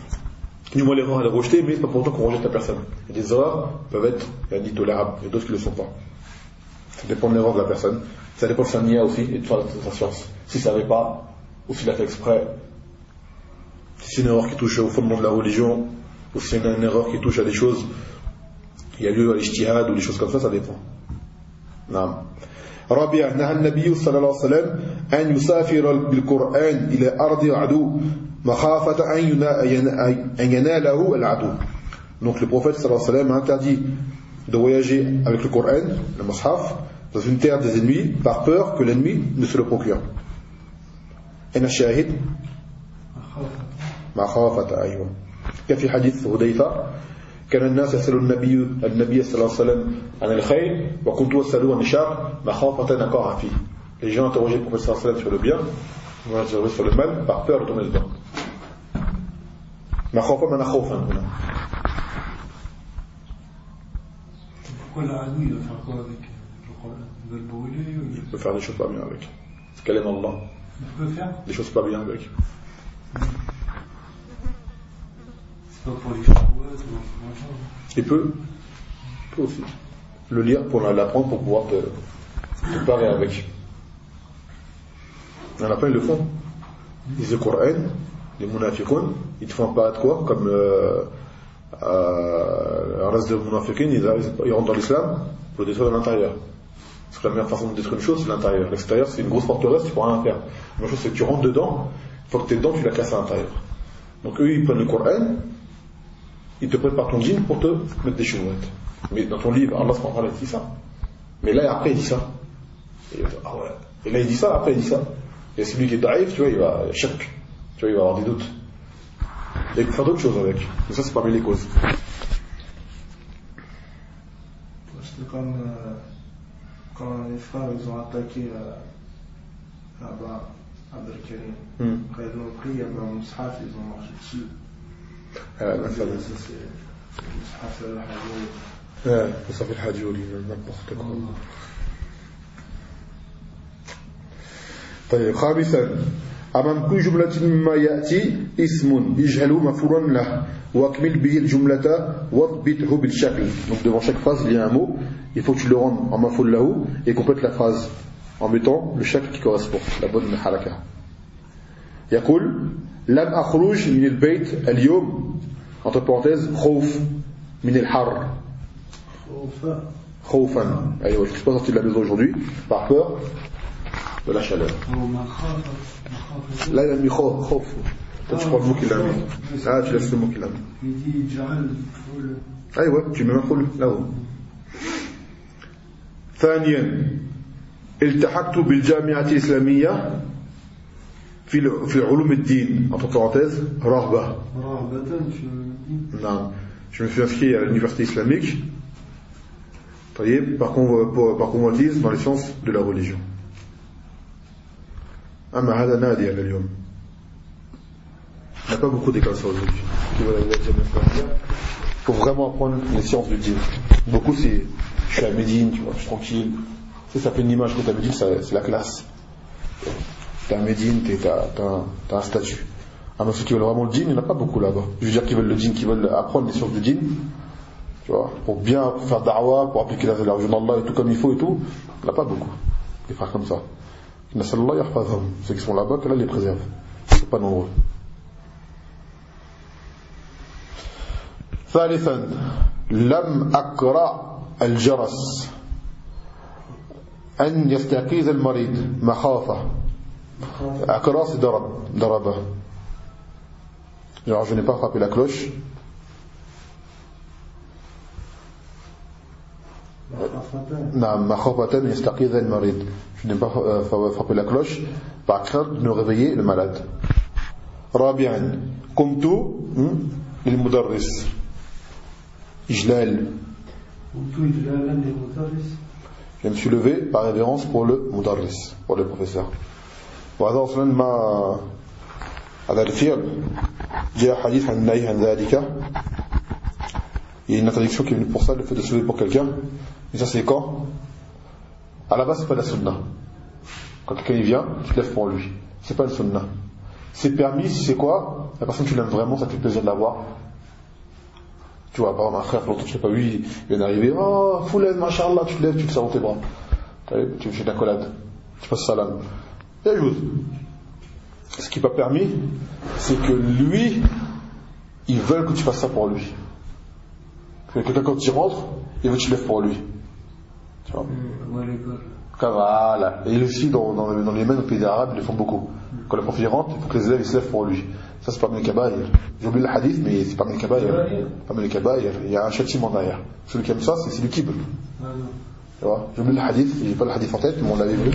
Du moins l'erreur elle est rejetée, mais c'est pas pour autant qu'on rejette la personne. A des erreurs peuvent être yani, tolérables, et d'autres qui ne le sont pas. Ça dépend de l'erreur de la personne. Ça dépend de sa nia aussi et de sa, science. S'il ne savait pas, ou s'il a fait exprès, si c'est une erreur qui touche au fondement de la religion, ou si c'est une, une erreur qui touche à des choses, il y a lieu à l'ijtihad ou des choses comme ça, ça dépend. نعم رابعا نهى النبي صلى الله عليه وسلم أن يسافر بالقرآن إلى أرض العدو مخافة أن ينا- ين- أن يناله العدو Donc le prophète صلى الله عليه وسلم a interdit de voyager avec le Coran, le Mus'haf, dans une terre des ennemis par peur que l'ennemi ne se le procure. أين الشاهد؟ مخافة أيوة كفي حديث هديفة كان الناس يسألون النبي النبي صلى الله عليه وسلم عن الخير وكنت أسأله عن الشر مخافة أن أقع فيه Les gens interrogeaient le prophète sallallahu alayhi wa sallam sur le bien, moi sur le mal, par peur de tomber dedans. مخافة من خوفا هنا. Pourquoi la Hadou, il va faire quoi avec le Coran Il va le brûler ou il peut faire des choses pas bien avec. C'est qu'elle aime Allah. il peut faire Des choses pas bien avec. Pas pour les il peut aussi. Le lire pour l'apprendre pour pouvoir te, parer avec. Il y en a plein, ils le font. Ils lisent le Coran, les munafiqun, ils te font apparaître quoi Comme euh, un reste de munafiqun, ils, ils rentrent dans l'islam pour le détruire de l'intérieur. Parce que la meilleure façon de détruire une chose, c'est l'intérieur. L'extérieur, c'est une grosse forteresse, tu peux rien faire. La même chose, c'est que tu rentres dedans, une fois que tu es dedans, tu la casses à l'intérieur. Donc eux, ils prennent le Coran, ils te préparent ton djinn pour te mettre des chouettes. Mais dans ton livre, Allah subhanahu dit ça. Mais là, après, il dit ça. Et, ah ouais. Et là, il dit ça, après, il dit ça. Et celui qui est daïf, tu vois, il va choc. Tu vois, il va avoir des doutes. Et il peut faire d'autres choses avec. Mais ça, c'est parmi les causes. C'était comme euh, quand les frères ils ont attaqué euh, là-bas, Abdelkarim. Hmm. Quand ils l'ont pris, il y avait un mushaf, ils ont marché dessus. Euh, مثلا. آه، الحاجولي نطبخ تكون طيب خامسا أمام كل جملة مما يأتي اسم اجهل مفعولا له واكمل به الجملة واضبطه بالشكل donc devant chaque phrase il y a un mot il faut que tu le rendes en maful lahu et complète la phrase en mettant le shakl qui correspond la bonne haraka يقول لم أخرج من البيت اليوم entre parenthèses خوف من الحر خوفا خوفا أيوه je suis pas sorti de la maison aujourd'hui par peur de la chaleur là il a mis خوف خوف toi tu prends le mot qu'il a mis ah tu laisses le mot qu'il a mis Il dit. أيوه tu mets un full là-haut ثانيا التحقت بالجامعة الإسلامية في ال- في علوم الدين entre parenthèses رغبة Rahbatan, tu dis. Non. Je me suis inscrit à l'université islamique طيب, par, con- pour- par convoitise dans les sciences de la religion. أما هذا نادي على اليوم. Il n'y a pas beaucoup d'écoles sur aujourd'hui. Qui veulent aller à la Jamia Islamia, faut vraiment apprendre les sciences du djinn. Beaucoup, c'est je suis à Médine, tu vois, je suis tranquille. Ça, ça fait une image que tu à Médine, c'est la classe. T'es à Médine, t'as un, statut. Ah, mais ceux qui veulent vraiment le djinn, il n'y en a pas beaucoup là-bas. Je veux dire, qui veulent le djinn, qui veulent apprendre les sciences du djinn, tu vois, pour bien faire da'wah, pour appliquer la religion d'Allah et tout comme il faut et tout, il n'y en a pas beaucoup. Des frères comme ça. Ceux qui sont là-bas, qu'Allah les préserve. C'est pas nombreux. ثالثا لم أقرأ الجرس أن يستيقظ المريض مخافة أقرأ c'est ضرب ضربه genre je n'ai pas frappé la cloche نعم مخافة يستيقظ المريض je n'ai pas frappé la cloche par crainte de réveiller le malade رابعا قمت للمدرس إجلال Je me suis levé par révérence pour le mudarris, pour le professeur. وهذا أصلا ما هذا الفعل جاء حديث عن النهي عن ذلك Il y a une interdiction qui est venue pour ça, le fait de se lever pour quelqu'un. Et ça c'est quand À la base c'est pas la sunna. Quand quelqu'un vient, tu te lèves pour lui. C'est pas le sunna. C'est permis si c'est quoi La personne tu l'aimes vraiment, ça te fait plaisir de la voir. Tu vois, par exemple, un frère, longtemps je l'ai pas vu, il vient d'arriver, oh, foulez, machallah, tu te lèves, tu te sers dans tes bras. Tu fais une accolade, tu passes salam. Et Ce qui n'est pas permis, c'est que lui, il veut que tu fasses ça pour lui. Quelqu'un, quand il rentre, il veut que tu lèves pour lui. Tu vois Voilà. Et aussi, dans, dans, dans les mêmes pays arabes, ils le font beaucoup. Quand le prophète rentre, il faut que les élèves se lèvent pour lui. Ça, c'est pas les kabaïr. J'ai oublié le hadith, mais c'est pas les kabaïr. Pas les. Il y a un châtiment derrière. Celui qui aime ça, c'est du kibble. Tu vois J'ai oublié le hadith, j'ai pas le hadith en tête, mais on l'avait vu.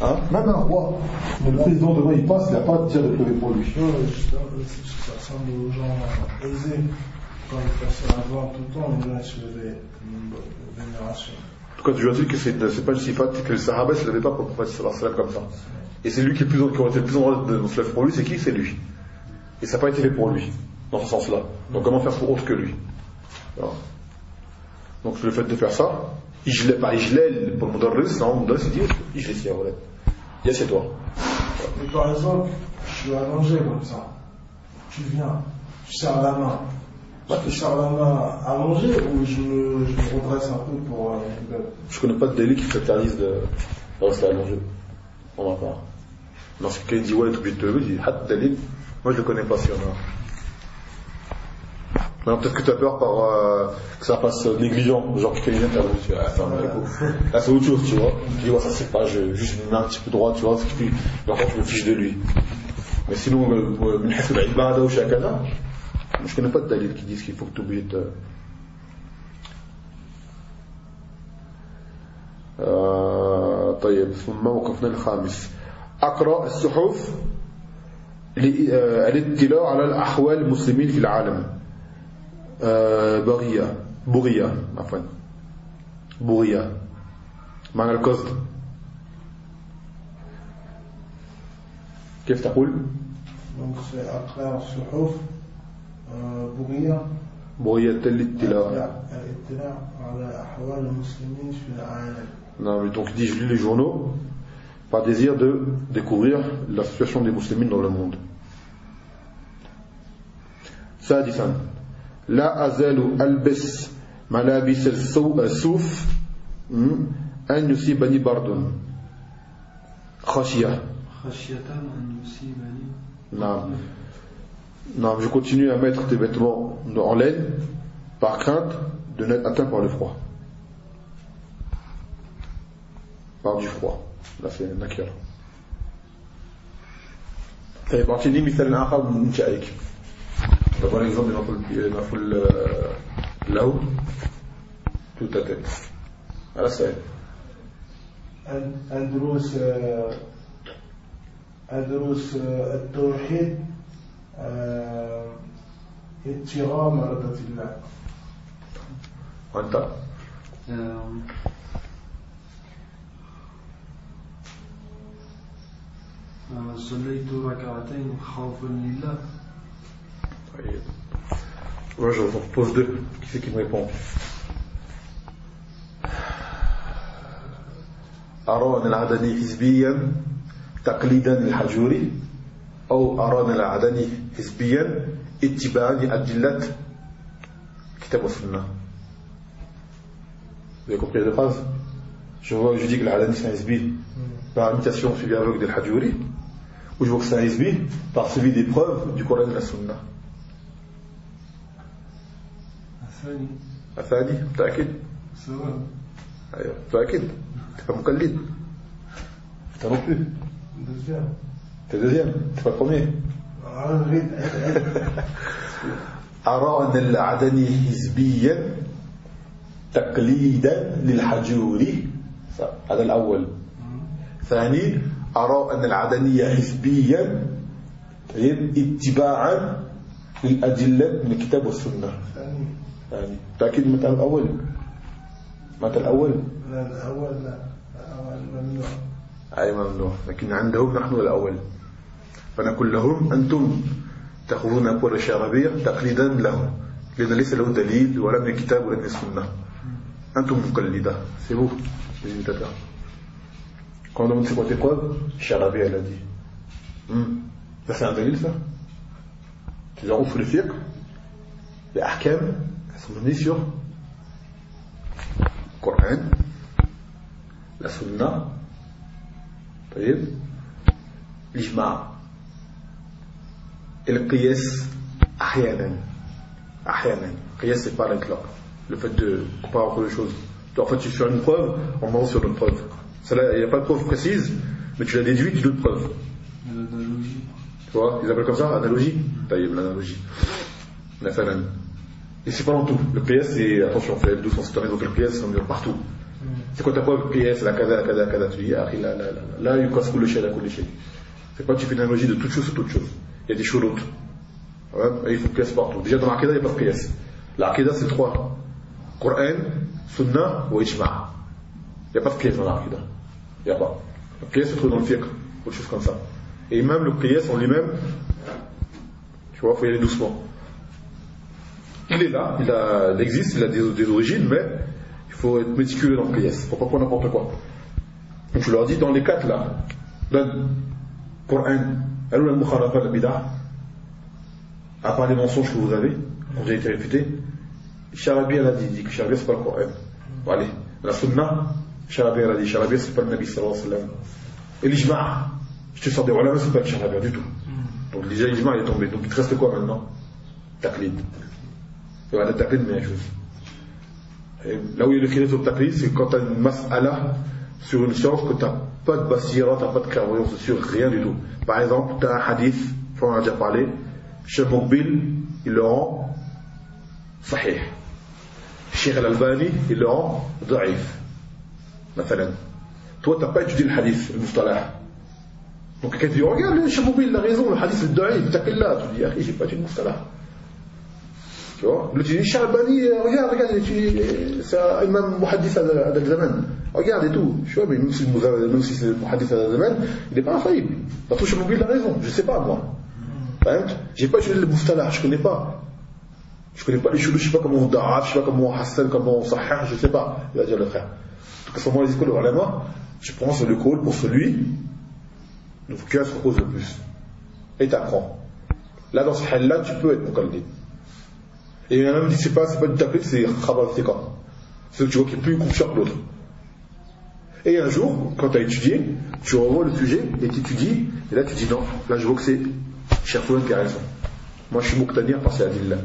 Hein Même un roi. Mais le président demain, il passe, il n'a pas à dire de pleurer pour lui. Ça aux gens aisés. Tout le temps, une vénération. Cas, tu as dit que c'est pas une sifat, que le sahaba ne se levait pas pour le prophète sallallahu comme ça. Et c'est lui qui, est plus, qui aurait été le plus en droit de se lever pour lui, c'est qui? C'est lui. Et ça n'a pas été fait pour lui, dans ce sens-là. Donc comment faire pour autre que lui? Donc le fait de faire ça, je l'ai pas l'ai pour le mudarris, non, le mudarris il dit je l'ai voilà. Il y a c'est toi. Mais par exemple, je suis allongé comme ça. Tu viens, tu serres la main. Bah, tu serres la main allongée ou je me, je me redresse un peu pour. Euh, je connais pas de délit qui s'interdise de rester allongé. On va voir. Lorsque quelqu'un dit ouais, tu obligé de te lever, je dis délit. Moi je le connais pas si on a. Maintenant peut-être que tu as peur par, euh, que ça passe négligent, genre que quelqu'un t'a tu ah, Là c'est (laughs) autre chose, tu vois. Tu dis ouais, ça c'est pas, je, juste une main un petit peu droite, tu vois, ce qui alors tu me fiches de lui. Mais sinon, من حيث العبادة ou كذا je connais pas de dalil qui disent qu'il faut que tu oublies de. طيب ثم وقفنا الخامس أقرأ الصحف الاطلاع على الأحوال المسلمين في العالم بغية بغية عفوا بغية معنى القصد كيف تقول؟ Donc c'est أقرأ الصحف بغية بغية الاطلاع الاطلاع على أحوال المسلمين في العالم Non, mais donc dit je lis les journaux par désir de découvrir la situation des musulmans dans le monde. سادسا لا أزال ألبس ملابس الصوف أن يصيبني برد خشية خشية أن يصيبني نعم Non, je continue à mettre des vêtements en laine par crainte de n'être atteint par le froid. Par du froid. Là, c'est nakir. طيب اعطيني مثال اخر من شأيك ده بارك ضمن مفعول مفعول لو تو تتنس على السؤال الدروس آه، دروس آه، التوحيد آه، ابتغاء مرضة الله وأنت؟ صليت ركعتين خوفا لله. طيب Moi, je vous pose deux. Qui c'est qui me répond أرى أن العدني حزبيا تقليدا للحجوري أو أرى أن العدني حزبيا اتباعا لأدلة كتاب والسنة Vous avez compris les deux phrases Je vois, je dis que l'Adani c'est un hizbi par imitation suivi aveugle del Hadjouri, ou je vois que c'est un hizbi par suivi des preuves du Coran et de la Sunna. الثاني. متأكد؟ سواء أيوة متأكد؟ أنت مقلد أنت مقلد أنت تفهمين أرى أن العدني حزبيا تقليدا للحجوري هذا الأول. ثاني أرى أن العدنية حزبيا طيب، اتباعا للأدلة من الكتاب والسنة. ثاني. يعني تأكيد متى الأول؟ متى الأول؟ لا الأول لا. الأول ممنوع. أي ممنوع. لكن عندهم نحن الأول. فنقول لهم أنتم تأخذون أقوال الشعربية تقليدا لهم. لأن ليس له دليل ولا من الكتاب ولا من السنة. أنتم مقلدة. c'est vous les imitateurs quand on demande c'est quoi tes preuves Charabi elle a dit hmm. ça c'est un dalil ça tu les sous les fiqh les ahkam elles sont venues sur le Coran, la Sunna, l'Ijma et le Qiyas Ahyanan. Qiyas, c'est pas l'Itlaq. Le fait de comparer entre deux choses. En fait, tu fais une preuve en basant sur d'autres preuves. Il n'y a pas de preuve précise, mais tu l'as déduite d'autres preuves. Tu vois, ils appellent comme ça analogie. Taïb, l'analogie. La et c'est pas dans tout. Le PS, c'est, attention, fait F12 sont citoyens, donc le PS, sont partout. Mm. C'est quoi ta preuve PS, la casa, la casa, la casa, tu dis, là, là, là, là, il casse le chien, la le chien. C'est quoi, tu fais une analogie de toute chose sur toute chose. Il y a des choses d'autres. Ouais, et il faut PS partout. Déjà, dans l'Aqida, il n'y a pas de PS. L'Aqida, c'est trois. Coran, Sunnah ou Ijma. Il n'y a pas de PS dans l'Aqida. Il n'y a pas. Le PS se trouve dans le fiqh, ou des choses comme ça. Et même le PS en lui-même, tu vois, il faut y aller doucement il est là, il, a, il existe, il a des, des origines, mais il faut être méticuleux dans le PS. Faut pas prendre n'importe quoi. Donc je leur dis, dans les quatre là, le Coran, al bid'ah, à part les mensonges que vous avez, ont déjà été réfutés, Charabi elle a dit, dit que Charabi c'est pas le Coran. Bon, allez, la Sunna, Charabi elle a dit, Charabi c'est pas le Nabi sallallahu alayhi wa sallam. Et l'Ijma', je te sors des ulama, c'est pas le Charabi du tout. Donc déjà l'Ijma' il est tombé. Donc il te reste quoi maintenant? Taqlid. يبقى ده تقليد ما يجوز لو يقول لك هذا التقليد سي كونت اون مساله سور اون سيونس كو تا با دو باسيرا تا با دو كلاويونس سور ريان دو تو باغ اكزومبل تا حديث فون اجا بارلي شيخ مقبل يلو صحيح الشيخ الالباني يلو ضعيف مثلا تو تا با اتودي الحديث المصطلح Donc quelqu'un dit, regarde le chapeau, il a raison, le hadith est d'œil, il dit, là, tu dis, ah, j'ai pas dit le mustalah. Tu vois Le Tunisien, Albani, euh, regarde, regarde, c'est un imam muhaddith à zaman Regarde et tout. Tu vois, mais même si c'est le à zaman il n'est pas infaillible. La touche mobile a raison, je ne sais pas moi. J'ai pas étudié le Bouftala, je ne connais pas. Je ne connais pas les choulous, je ne sais pas comment on da'af, je ne sais pas comment on hassan, comment on sahih, je ne sais pas. Il va dire le frère. Donc à ce moment-là, les écoles ulama, tu prends sur le col pour celui donc, qui se repose le plus. Et t'apprends. Là, dans ce hal-là, tu peux être mukallid. Et il y en a même qui dit c'est pas, c'est pas du taqlid, c'est khabar thiqa. C'est que tu vois qu'il est plus confiant que l'autre. Et un jour, quand tu as étudié, tu revois le sujet et tu étudies, et là tu dis non, là je vois que c'est Cheikh Foulan qui a raison. Moi je suis Mouktanir parce que c'est Adillah.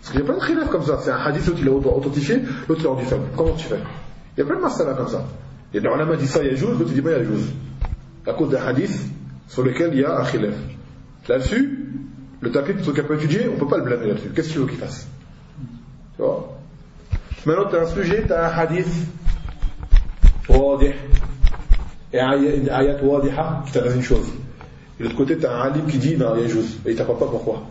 Parce qu'il y a plein de khilaf comme ça. C'est un hadith, l'autre il l'a authentifié, l'autre l'a rendu faible. Comment tu fais? Il y a plein de masala comme ça. A des ulama qui disent ça, il y a jouz, l'autre dit pas il y a jouz. À cause d'un hadith sur lequel il y a un khilaf. Là-dessus, le taqlid, plutôt qu'il n'a pas étudié, on ne peut pas le blâmer là-dessus. Qu'est-ce qu'il veut qu'il fasse? Tu vois? Maintenant, tu as un sujet, tu as un hadith, et une ayat qui t'adresse une chose. Et de l'autre côté, tu as un alim qui dit, non, il y chose, et il ne t'apprend pas pourquoi.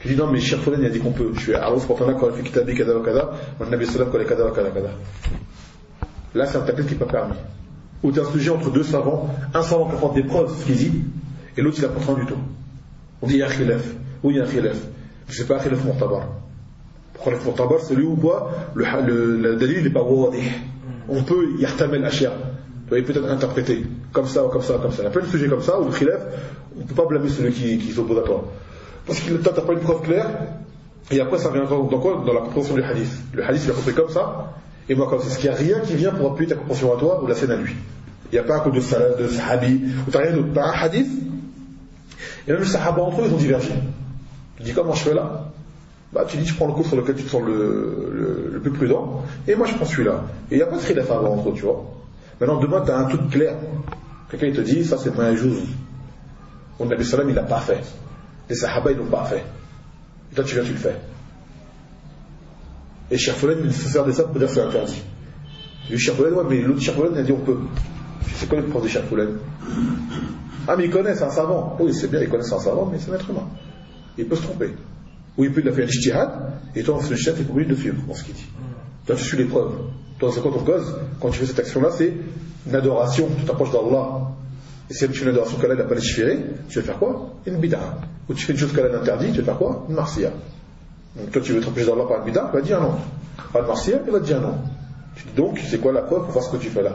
Qui dit, non, mais Cheikh il a dit qu'on peut. Je suis à Arouf Rafana quand il fait kitabi kada wa kada, mon Nabi Sallam quand il kada wa kada kada. Là, c'est un taqlid qui n'est pas permis. Ou tu as un sujet entre deux savants, un savant qui apporte des preuves physiques, et l'autre, il n'apporte rien du tout. On dit il y a un khilaf, ou il y a un khilaf. C'est pas Khilaf Mu'tabar. Khilaf Mu'tabar, c'est lui où quoi le, le, le dalil n'est pas wadih. On peut yahtamel ashya. Il peut être interprété comme ça, comme ça, comme ça. Il y a plein de sujets comme ça où le khilaf, on ne peut pas blâmer celui qui, qui s'oppose à toi. Parce que tu n'as pas une preuve claire, et après, ça vient dans quoi? Dans la compréhension du hadith. Le hadith, il a compris comme ça, et moi comme ça. Parce qu'il n'y a rien qui vient pour appuyer ta compréhension à toi ou la scène à lui? Il n'y a pas un coup de salat, de sahabi, ou t'as rien d'autre. T'as un hadith, et même les sahaba entre eux, ils ont divergé. Tu dis comment je fais là? Bah, tu dis, je prends le cours sur lequel tu te sens le, le, plus prudent, et moi je prends celui-là. Et il n'y a pas de khilaf avant entre eux, tu vois. Maintenant, demain, tu as un truc clair. Quelqu'un, il te dit, ça c'est pas un jour. On Nabi Salam, il l'a pas fait. Les Sahaba, ils l'ont pas fait. Et toi, tu viens, tu le fais. Et Cheikh il se sert de ça pour dire que c'est interdit. Le Cheikh ouais, mais l'autre Cheikh il a dit on peut. C'est quoi le prof de Cheikh Ah, mais il connaît, c'est un savant. Oui, c'est bien, il connaît, c'est un savant, mais c'est un être humain. Il peut se tromper. Ou il peut il a fait un et toi, fait, le chef, est obligé de suivre dans ce qu'il dit. Toi, tu suis les preuves. Toi, c'est quoi ton cause? Quand tu fais cette action-là, c'est une adoration. Tu t'approches d'Allah. Et si tu fais une adoration qu'Allah n'a pas légiféré, tu vas faire quoi? Une bid'a. Ou tu fais une chose qu'Allah interdit, tu vas faire quoi? Une marcia. Donc toi, tu veux te rapprocher d'Allah par une bid'a, il va dire non. Pas de marcia, il va dire non. Donc, c'est quoi la preuve pour voir ce que tu fais là?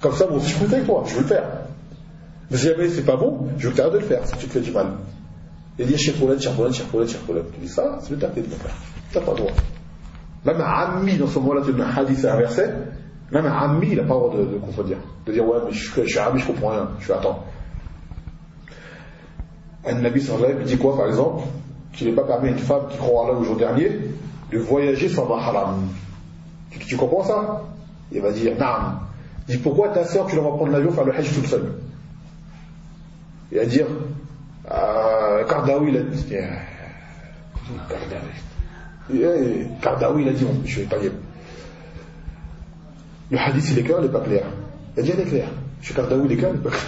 Comme ça, moi aussi, je peux faire quoi Je veux le faire. Mais si jamais c'est pas bon, je veux que tu arrêtes de le faire, si tu te fais du mal. Et dire Cheikh Foulen, Cheikh Foulen, Cheikh. Tu dis ça, c'est le temps de le faire. Tu n'as pas le droit. Même ami, dans ce moment-là, tu donnes un hadith à un verset, même ami, il n'a pas le droit de, de, contredire. De dire, ouais, mais je, je suis ami, je comprends rien. Je suis attends. Un Nabi sallallahu il dit quoi, par exemple Qu'il n'est pas permis à une femme qui croit là le jour dernier de voyager sans mahram. Tu, tu comprends ça? Il va dire, naam. Il dit, pourquoi ta soeur, tu vas prendre l'avion faire le hajj toute seule? Il va dire, euh, Kardawi, il a dit, Kardawi. Kardawi, il a dit, bon, je vais pas dire. Le hadith, il est clair, il n'est pas clair. Il a dit, il est clair. Je suis Kardawi, il est clair, il n'est pas clair.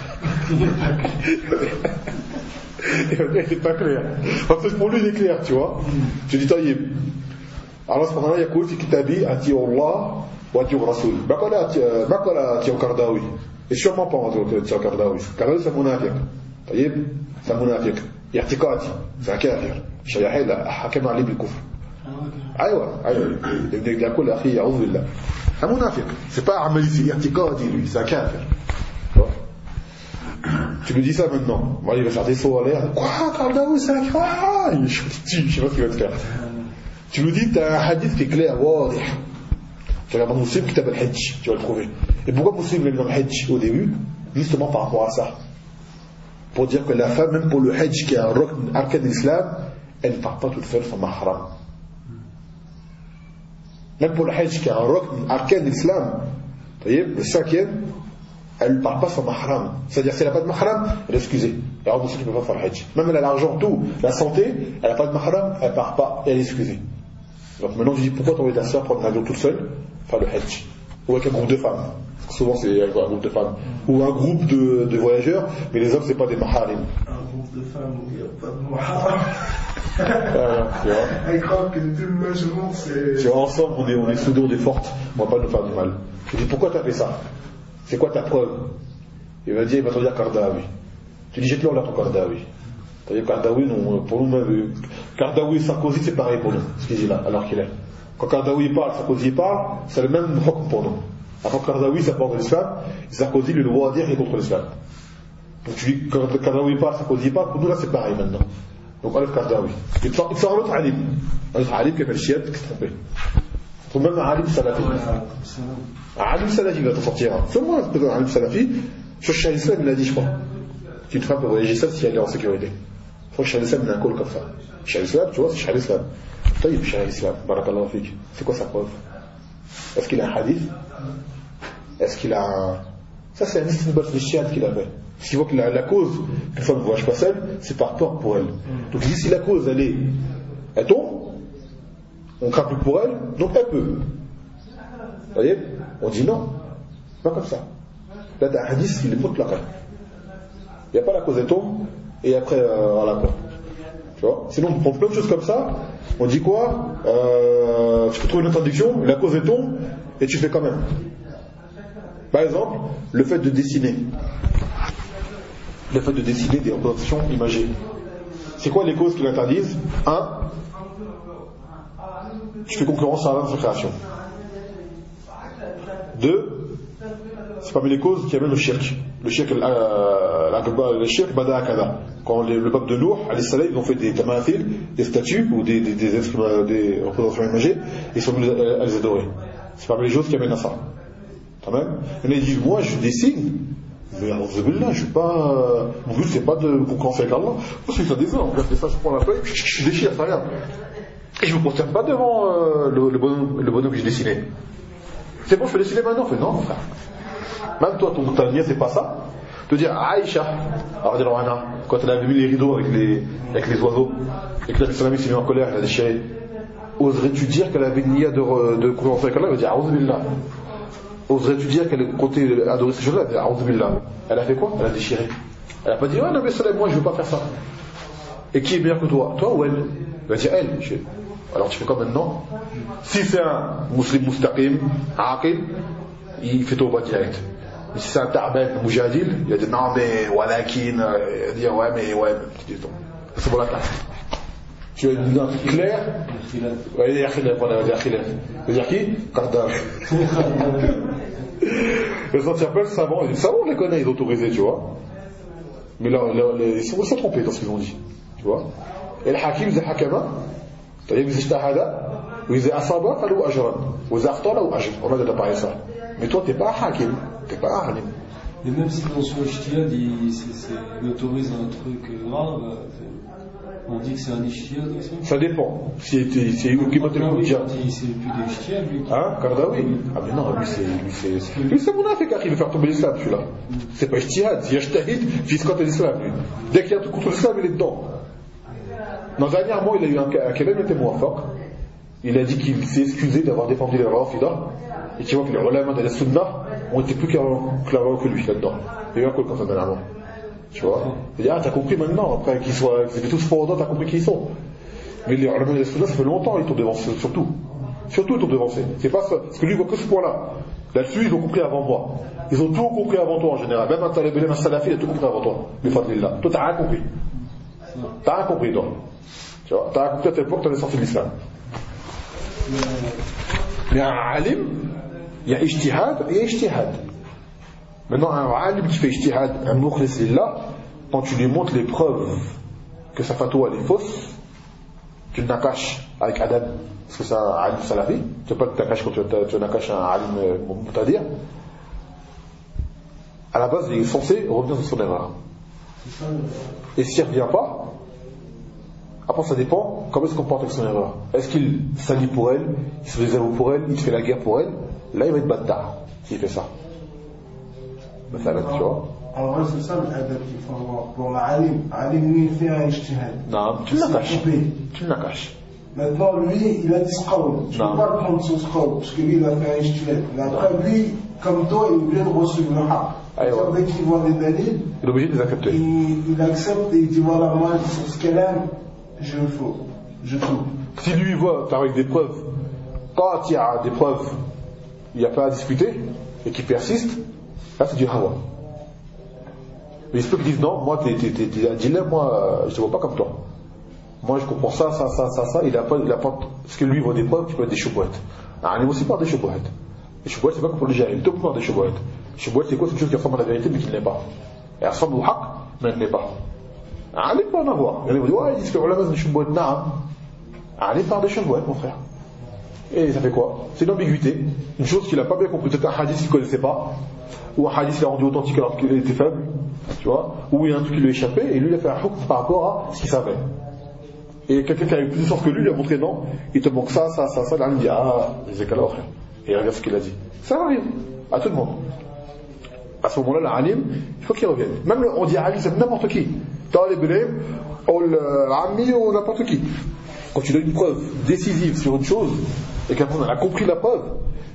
il n'est pas clair. En fait, pour lui, il est clair, tu vois. Je dis, taïb. Allah subhanahu wa ta'ala يقول في كتابه أتيوا الله وأتيوا الرسول ما قال ما قال أتيوا كرداوي et sûrement pas أتيوا كرداوي كرداوي c'est منافق طيب c'est منافق اعتقادي c'est un كافر شيحيل حكم عليه بالكفر أيوه أيوه يقول أخي اعوذ بالله un منافق c'est pas عملي c'est اعتقادي lui c'est un tu lui dis ça maintenant bon, il va faire des sauts à l'air quoi Kardaoui c'est un ah, je sais pas ce qu'il va te faire tu lui dis t'as un hadith qui est clair واضح tu regardes dans Muslim kitab al-Hajj tu vas le trouver et pourquoi Muslim l'a dans le Hajj au début justement par rapport à ça pour dire que la femme même pour le Hajj qui est un rokn arcane de l'islam elle ne part pas toute seule sans mahram. Même pour le Hajj qui est un rokn arcane de l'islam le cinquième elle ne part pas sans mahram. C'est-à-dire si elle n'a pas de mahram elle est excusée. Aussi tu ne peux pas faire le Hajj. Même elle a l'argent tout la santé elle n'a pas de mahram elle ne part pas elle est excusée. Donc maintenant tu dis pourquoi t'envoies ta soeur prendre un avion toute seule faire le Hajj? Ou avec un groupe de femmes? Souvent c'est un groupe de femmes ou un groupe de, de voyageurs mais les hommes c'est pas des maharim un groupe de femmes où il n'y a pas de maharim voilà, tu vois. (laughs) Que tout le c'est. Tu vois, ensemble on est, on est soudés, on est fortes, on va pas nous faire du mal. Je dis pourquoi tu as fait ça? C'est quoi ta preuve? Il va dire, il va te dire Kardawi. Tu dis jette-le là ton Kardawi. Dis Kardawi, non, pour nous même, Kardawi et Sarkozy c'est pareil pour nous, ce qu'il dit là, alors qu'il est. Quand Kardawi parle, Sarkozy parle, c'est le même roc pour nous. Alors quand Kardawi ça de l'islam, Sarkozy lui le voit dire qu'il est contre l'islam. Donc tu dis, quand Kardawi parle, Sarkozy parle, pour nous là c'est pareil maintenant. Donc enlève Kardawi. Il sort un autre alim. Un autre alim qui appelle Chiat, qui s'est trompé. Ou même un alim salafi. Un alim salafi va t'en sortir. Fais-moi un alim salafi. Sur Cheikh Islam, il a dit, je crois. Qu'une femme peut voyager seule si elle est en sécurité. Je crois que Cheikh Islam, il a un call comme ça. Cheikh Islam, tu vois, c'est Cheikh Islam. طيب Cheikh Islam, barakallahu fik. C'est quoi sa preuve Est-ce qu'il a un hadith Est-ce qu'il a. Ça, c'est un istinbat de Chiat qu'il avait. S'il voit que la, la cause qu'une femme ne voyage pas seule, c'est par peur pour elle. Donc il dit si la cause elle est, elle tombe, on craint plus pour elle, donc elle peut. Vous voyez? On dit non, pas comme ça. Là, t'as un hadith, il est mutlaq. Il n'y a pas la cause elle tombe, et après, euh, voilà quoi. Tu vois? Sinon, on prend plein de choses comme ça, on dit quoi? Euh, Tu peux trouver une interdiction, la cause elle tombe, et tu fais quand même. Par exemple, le fait de dessiner le fait de dessiner des représentations imagées. c'est quoi les causes qui l'interdisent? Un, tu fais concurrence à sa création. Deux, c'est parmi les causes qui amènent le shirk. Le shirk, euh, le shirk bada akada. Quand le peuple de Nour, ils ont fait des tamathil, des statues ou des, des, représentations imagées, ils sont venus à les adorer. C'est parmi les choses qui amènent à ça. Quand même. Et ils disent, moi je dessine, mais alors, je suis pas. Mon but, c'est pas de concurrencer avec Allah. Moi, c'est ça des On fait ça, je prends la feuille, je déchire, ça rien. Et je me prosterne pas devant euh, le, bonhomme, le bonhomme que j'ai dessiné. C'est bon, je peux dessiner maintenant? Je fais non, frère. Même toi, ton ta c'est pas ça. Te dire, Aïcha, quand elle avait mis les rideaux avec les, avec les oiseaux, et que la Islamique s'est mis en colère, elle a déchiré, oserais-tu dire qu'elle avait une nia de, de concurrencer avec Allah? Elle va dire, Billah. Oserais-tu dire qu'elle comptait adorer ces choses-là Elle a dit, Elle a fait quoi? Elle a déchiré. Elle n'a pas dit, ah non, mais moi je ne veux pas faire ça. Et qui est meilleur que toi? Toi ou elle? Elle va dire, elle. Alors tu fais quoi maintenant? Si c'est un musulman mustaqim, aqil, il fait au direct. Mais si c'est un ta'ban mujadil, il va dire, non mais walakin, il va dire, ouais mais ouais, c'est pour la classe. Tu as une note claire? Ouais, il y a khilaf, on va dire. Ça veut dire qui? Kardaf. (laughs) (laughs) Le Saint-Chapelle, savant, ça on les connaît, ils autorisés, tu vois. Mais là, ils se sont trompés dans ce qu'ils ont dit, tu vois. Et le Hakim, c'est Hakama, c'est-à-dire. On. Mais toi, t'es pas Hakim, t'es pas un Et même si dans son il, il, il autorise un truc grave, euh, on dit que c'est un aussi Ça dépend. C'est c'est Ukimat al-Hujja. C'est plus des ishtiyad lui. Hein Kardawi Ah mais non, lui c'est lui c'est lui c'est munafik il veut faire tomber l'islam celui-là. C'est pas ishtiyad, c'est yajtahid fi isqat l'islam lui. Dès qu'il y a tout contre l'islam, il est dedans. Dans dernièrement, il a eu un kalem était muwafaq. Il a dit qu'il s'est excusé d'avoir défendu les Rafida. Et tu vois que les ulama de la Sunnah ont été plus clairvoyants que lui là-dedans. Il y a eu un col comme ça dernièrement. Tu vois dit, ah, t'as compris maintenant, après qu'ils soient, qu'ils étaient tous fondants, t'as compris qui ils sont. Mais les ulama de ça fait longtemps, ils t'ont devancé, surtout. Surtout, ils t'ont devancé. C'est pas ça. Parce que lui, il voit que ce point-là. Là-dessus, ils ont compris avant moi. Ils ont tout compris avant toi en général. Même un talib un salafi, il a tout compris avant toi. Mais fadlillah. Toi, t'as rien compris. T'as rien compris, toi. Tu vois, t'as rien compris à tel point que t'en es sorti de l'islam. Mais un alim, il y a ijtihad et ijtihad. Maintenant, un alim qui fait ijtihad, un mukhlis lillah, quand tu lui montres les preuves que sa fatwa est fausse, tu le nakash avec Adam, parce que c'est un alim salafi, tu ne pas te nakash quand tu, tu nakash un alim euh, mutadir. À la base, il est censé revenir sur son erreur. Et s'il ne revient pas, après ça dépend comment il se comporte avec son erreur? Est-ce qu'il s'allie pour elle, il se réserve pour elle, il fait la guerre pour elle? Là, il va être bâtard s'il fait ça. L'alim. Alim, lui, il fait un ijtihad. Non, tu le caches. Tu le caches. Maintenant, lui, il a dit qawl. Tu ne peux pas prendre ce qawl, parce que lui, il a fait un ijtihad. Mais après, lui, comme toi, il est obligé de recevoir le haq. Dès qu'il voit des dalils, il est obligé de les accepter. Il, il accepte et il dit voilà, moi, sur ce qu'elle aime, je le faut. Je trouve. Si lui voit, avec des preuves, quand il y a des preuves, il n'y a pas à discuter, et qu'il persiste, Là, c'est du hawa. Mais il se peut qu'ils disent non, moi, dis-le, moi, je ne te vois pas comme toi. Moi, je comprends ça, ça, ça, ça, ça. Il a pas, il a pas, parce que lui, voit des preuves qui peuvent être des choubouettes. Ah, il aussi par des choubouettes. Les choubouettes, c'est pas comme pour les jahil. Tout par des choubouettes. Les choubouettes, c'est quoi? C'est une chose qui ressemble à la vérité, mais qui ne l'est pas. Elle ressemble au haq, mais elle ne l'est pas. Il peut en avoir. Il va dire, ouais, ils disent que les ulama, c'est des choubouettes. Non. Il part des choubouettes, mon frère. Et ça fait quoi? C'est l'ambiguïté. Une chose qu'il n'a pas bien compris. Peut-être un hadith qu'il ne connaissait pas, ou un hadith l'a rendu authentique alors qu'il était faible, tu vois, ou il y a un truc qui lui a échappé, et lui il a fait un choc par rapport à ce qu'il savait. Et quelqu'un qui a eu plus de sens que lui lui a montré non, il te manque ça, ça, ça, ça, il dit ah, les frère. Et regarde ce qu'il a dit. Ça arrive à tout le monde. À ce moment-là, l'alim, il faut qu'il revienne. Même on dit alim, c'est n'importe qui. Dans les Bélém, ou l'ami, ou n'importe qui. Quand tu donnes une preuve décisive sur une chose, et qu'après on a compris la preuve,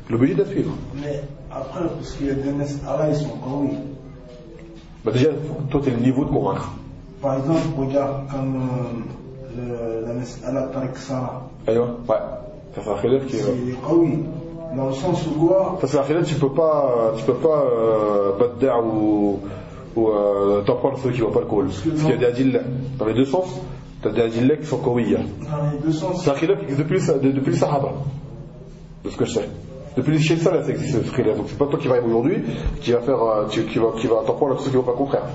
l'obligé de la suivre. Mais après, parce qu'il y a des mas'ala, ils sont oui. Bah déjà, toi, tu es le niveau de convaincre. Par exemple, regarde comme euh, le, la mas'ala Tariq Sarah. Aïe, ouais. Ça c'est un khilaf qui est. C'est. Dans le sens où quoi? Ça c'est un khilaf, tu peux pas, tu peux pas, euh, badda ou, ou euh, t'en prendre ceux qui voient pas le col. Parce qu'il y a des adil dans les deux sens. T'as des adillets qui sont kawiya. C'est un khilaf qui existe depuis, depuis les Sahaba, de ce que je sais. Depuis les ça, ça existe ce free hein, Donc c'est pas toi qui va arriver aujourd'hui, qui va faire, euh, qui, qui, va, qui va ceux qui vont pas comprendre.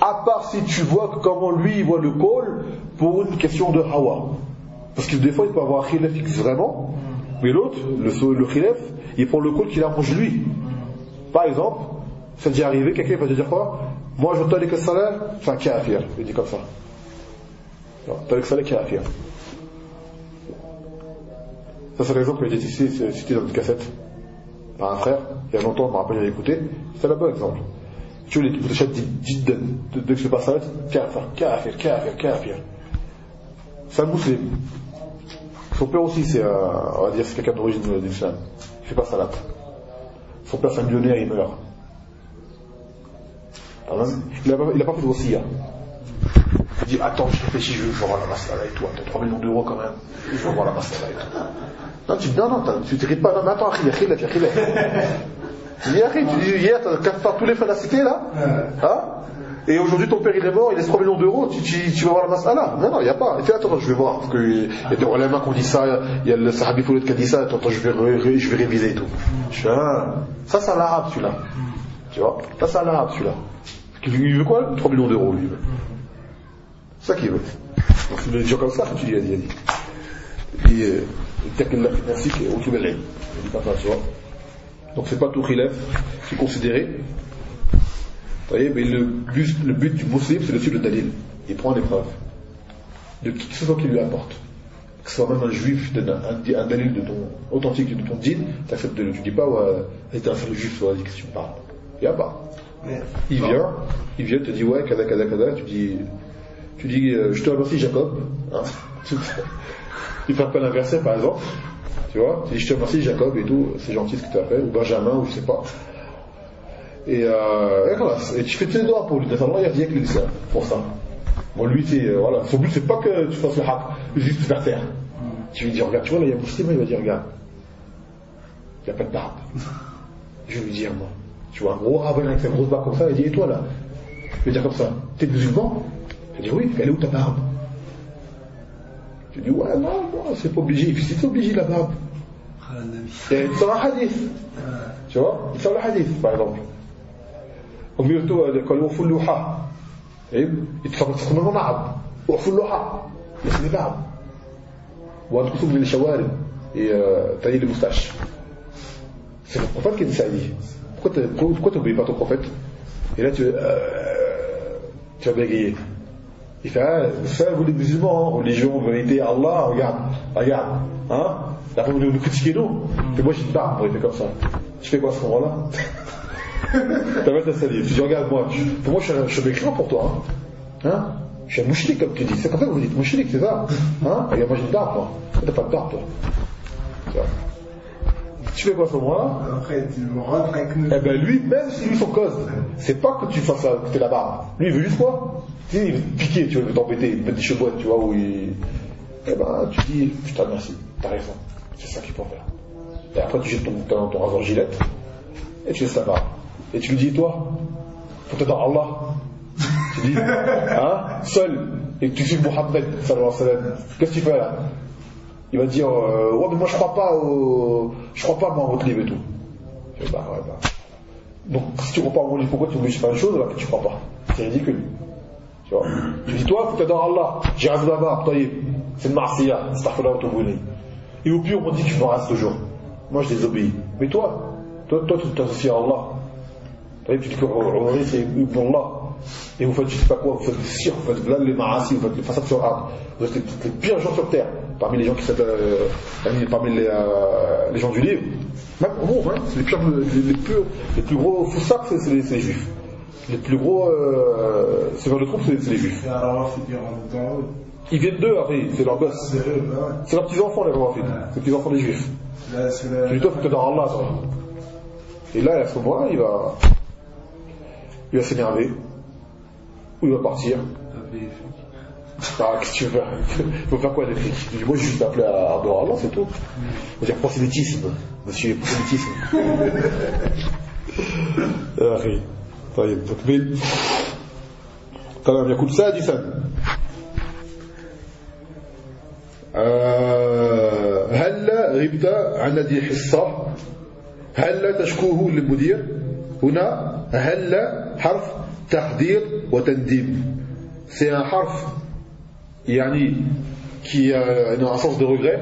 À part si tu vois comment lui il voit le call pour une question de hawa. Parce que des fois il peut avoir un khilaf fixe vraiment, mais l'autre, le, le il prend le call qu'il arrange lui. Par exemple, ça dit arrivé, quelqu'un va te dire quoi? Moi je t'allais que ça là, c'est un kafir. Il dit comme ça. T'allais que ça là, kafir. Ça, c'est l'exemple qui a été cité dans une cassette par un frère, il y a longtemps, je me rappelle, j'avais écouté. C'est le bon exemple. Tu les achètes jidden, dès que je passe kafir, kafir, kafir, kafir. C'est un musulman. Son père aussi, c'est, on va dire, c'est quelqu'un d'origine de l'islam. Il fait pas salat. Son père, c'est un millionnaire, il meurt. Il n'a pas, il a pas fait de wasiya. Il dit Attends, je réfléchis, je veux voir la masala et toi. T'as 3 millions d'euros quand même. Je veux voir la masala et tout. Non, tu dis Non, non, tu t'irrites pas. Non, mais attends, Achille, Achille, Achille. (laughs) Tu dis Achille, tu dis Hier, t'as faire tous les fins de la cité là hein? Et aujourd'hui, ton père il est mort, il laisse 3 millions d'euros, tu, tu, tu, vas voir la masala Non, non, il n'y a pas. Il fait Attends, je vais voir. Parce qu'il y a des qui ont dit ça, il y a le sahabi Foulet qui a dit ça, attends, je vais, je vais réviser et tout. Je fais, ah, ça, c'est un arabe celui-là. Tu vois? Ça, c'est un arabe celui-là. Il veut quoi 3 millions d'euros lui. C'est ça qu'il veut. Donc c'est des gens comme ça tu dis, il a dit, et puis Takil ainsi au Kibel Donc c'est pas tout khilaf qui est considéré. Vous voyez, mais le, but du muslim, c'est de suivre le dalil. Il prend l'épreuve. De qui que ce soit qui lui apporte. Que ce soit même un juif, un, un, dalil de ton, authentique de ton dîne, tu acceptes de le. Tu dis pas, ouais, c'est un seul juif, vas-y, qu'est-ce Il n'y a pas. Il vient, il vient, te dit, ouais, kada, kada, kada, tu dis, tu dis, euh, je te remercie Jacob, hein. (laughs) fais appel un verset par exemple, tu vois, tu dis je te remercie Jacob et tout, c'est gentil ce que tu fait, ou Benjamin, ou je sais pas. Et, euh, et tu fais tes doigts pour lui, il y a rien que pour ça. Bon, lui, c'est, euh, voilà, son but c'est pas que tu fasses le hack, juste vers terre. Tu lui dis, regarde, tu vois, là, il y a un il va dire, regarde, il n'y a pas de barbe. Je vais lui dire, moi, tu vois, un gros rabbin avec sa grosse barbe comme ça, il dit, et toi là? Je vais dire comme ça, t'es musulman? Il dit oui, elle est où ta barbe? Je dis ouais, non, non, c'est pas obligé. C'est obligé la barbe. Sort un hadith. Tu vois Il sort le hadith, par exemple. أمرت قال وفوا اللوحة يتفرقون معب وقفوا اللوحة يسمي بعض وأنقصوا من الشوارب tailler les moustaches. C'est le prophète qui dit ça. Dit Pourquoi tu n'obéis pas ton prophète Et là, tu, euh, tu vas bégayer. Il fait, ah, ça, vous les musulmans, hein, religion, vérité, Allah, regarde, regarde, hein La vous nous critiquer nous. Et moi, j'ai une barbe, il fait comme ça. Tu fais quoi à ce moment-là? (laughs) T'as mettre la salive. Tu dis, regarde, moi, pour moi, je suis un, je suis pour toi, hein, hein? Je suis un mouchilik, comme tu dis. C'est comme ça que vous dites mouchilik, c'est ça Hein Regarde, moi, j'ai une barbe, moi. T'as pas de barbe, toi. Tu fais quoi ce moment-là Après, tu me rentres avec nous. Eh ben lui, même si lui son cause, c'est pas que tu fasses ça, que t'es la barbe. Lui, il veut juste quoi? Tu sais, il veut te piquer, tu vois, il veut t'embêter, il veut mettre des cheveux, tu vois, où il. Eh ben, tu dis, je te remercie, t'as raison. C'est ça qu'il faut faire. Et après, tu jettes ton, ton, ton rasoir gilette, et tu laisses la barbe. Et tu lui dis, toi, faut dans Allah. Tu dis, hein, seul, et que tu suis Mohammed, sallallahu alayhi wa sallam. Qu'est-ce que tu fais là? Il va dire euh, ouais mais moi je crois pas au... je crois pas moi en votre livre et tout. Je dis, bah ouais bah. Donc si tu crois pas en mon livre pourquoi tu veux que je fasse une chose alors que tu crois pas? C'est ridicule. Tu vois? Tu dis toi faut t'adorer Allah. J'ai raison là-bas c'est une marsiya c'est là et au pire on dit que je me reste toujours moi je désobéis mais toi toi, toi tu t'associes à Allah. Tu dis que c'est pour Allah. Et vous faites je sais pas quoi, vous faites des cires, vous faites les marassis, vous faites les façades sur arbre, vous êtes les, pires gens sur terre, parmi les gens qui sont, euh, parmi les, euh, les, gens du livre. Même au monde, hein, c'est les pires, les, plus, les plus gros foussacs, c'est les, les, juifs. Les plus gros, euh, de troupes, c'est les juifs. Ils viennent d'eux, après, c'est leurs gosses. C'est leurs petits enfants, les Rawafides. C'est les petits enfants des juifs. Tu faut que dans Allah, toi. Et là, à ce moment-là, il va, il va s'énerver où il va partir ah, qu'est-ce que tu veux faire Il faut faire quoi des flics Moi, je suis juste appelé à adorer Allah, c'est tout. On va dire prosélytisme, monsieur, prosélytisme. أخي طيب تكمل كلام يقول سادسا آه، هل غبت عن هذه الحصة هل تشكوه للمدير هنا هل حرف تحضير وتنديم un حرف يعني qui a un sens de regret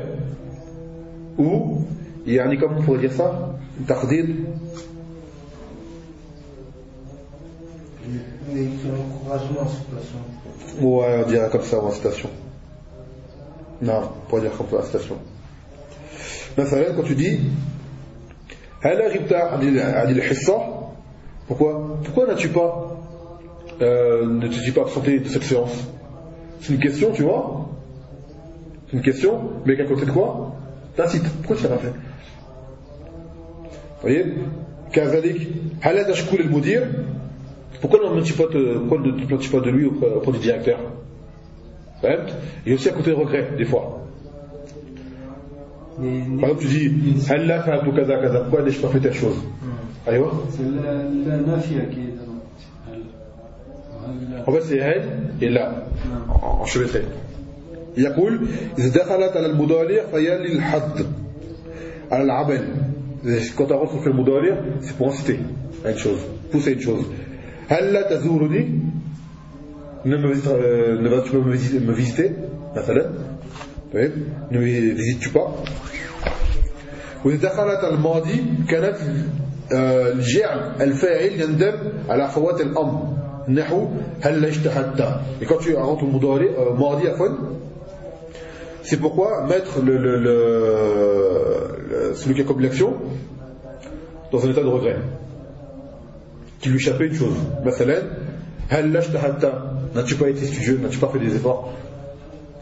ou يعني comment on pourrait dire ça تحضير Mais qui encouragement en situation. Ouais, on dirait comme ça en citation. Non, on pourrait dire comme ça en citation. مثلا quand tu dis هل غبت عن عن الحصة pourquoi pourquoi n'as-tu pas euh, ne te dis pas absenté de cette séance c'est une question tu vois c'est une question mais à côté de quoi t'incites pourquoi tu l'as pas fait vous voyez كذلك هل تشكو للمدير pourquoi ne te pas, te, pourquoi ne te plains pas de lui auprès, auprès du directeur فهمت Et aussi à côté de regret, des fois. Mais- Par exemple, tu dis, هل لا فعلت كذا كذا, pourquoi n'ai-je pas fait telle chose أيوة C'est la, la nafia qui est dedans. En fait, c'est هل en enchevêtré. يقول إذا دخلت على المضارع فهي للحد على العمل quand on rentre sur le مضارع c'est pour inciter à une chose pousser une chose هل لا تزورني ne me visite- euh, ne vas-tu pas me visiter, me visiter مثلا طيب ne me visites-tu pas وإذا دخلت الماضي كانت آه، الجعل الفاعل يندم على فوات الأمر نحو هل اجتهدت et quand tu rentres au مضارع euh, ماضي عفوا c'est pourquoi mettre le, le, le, le- celui qui a commis l'action dans un état de regret qui lui échappait une chose مثلا هل اجتهدت n'as-tu pas été studieux n'as-tu pas fait des efforts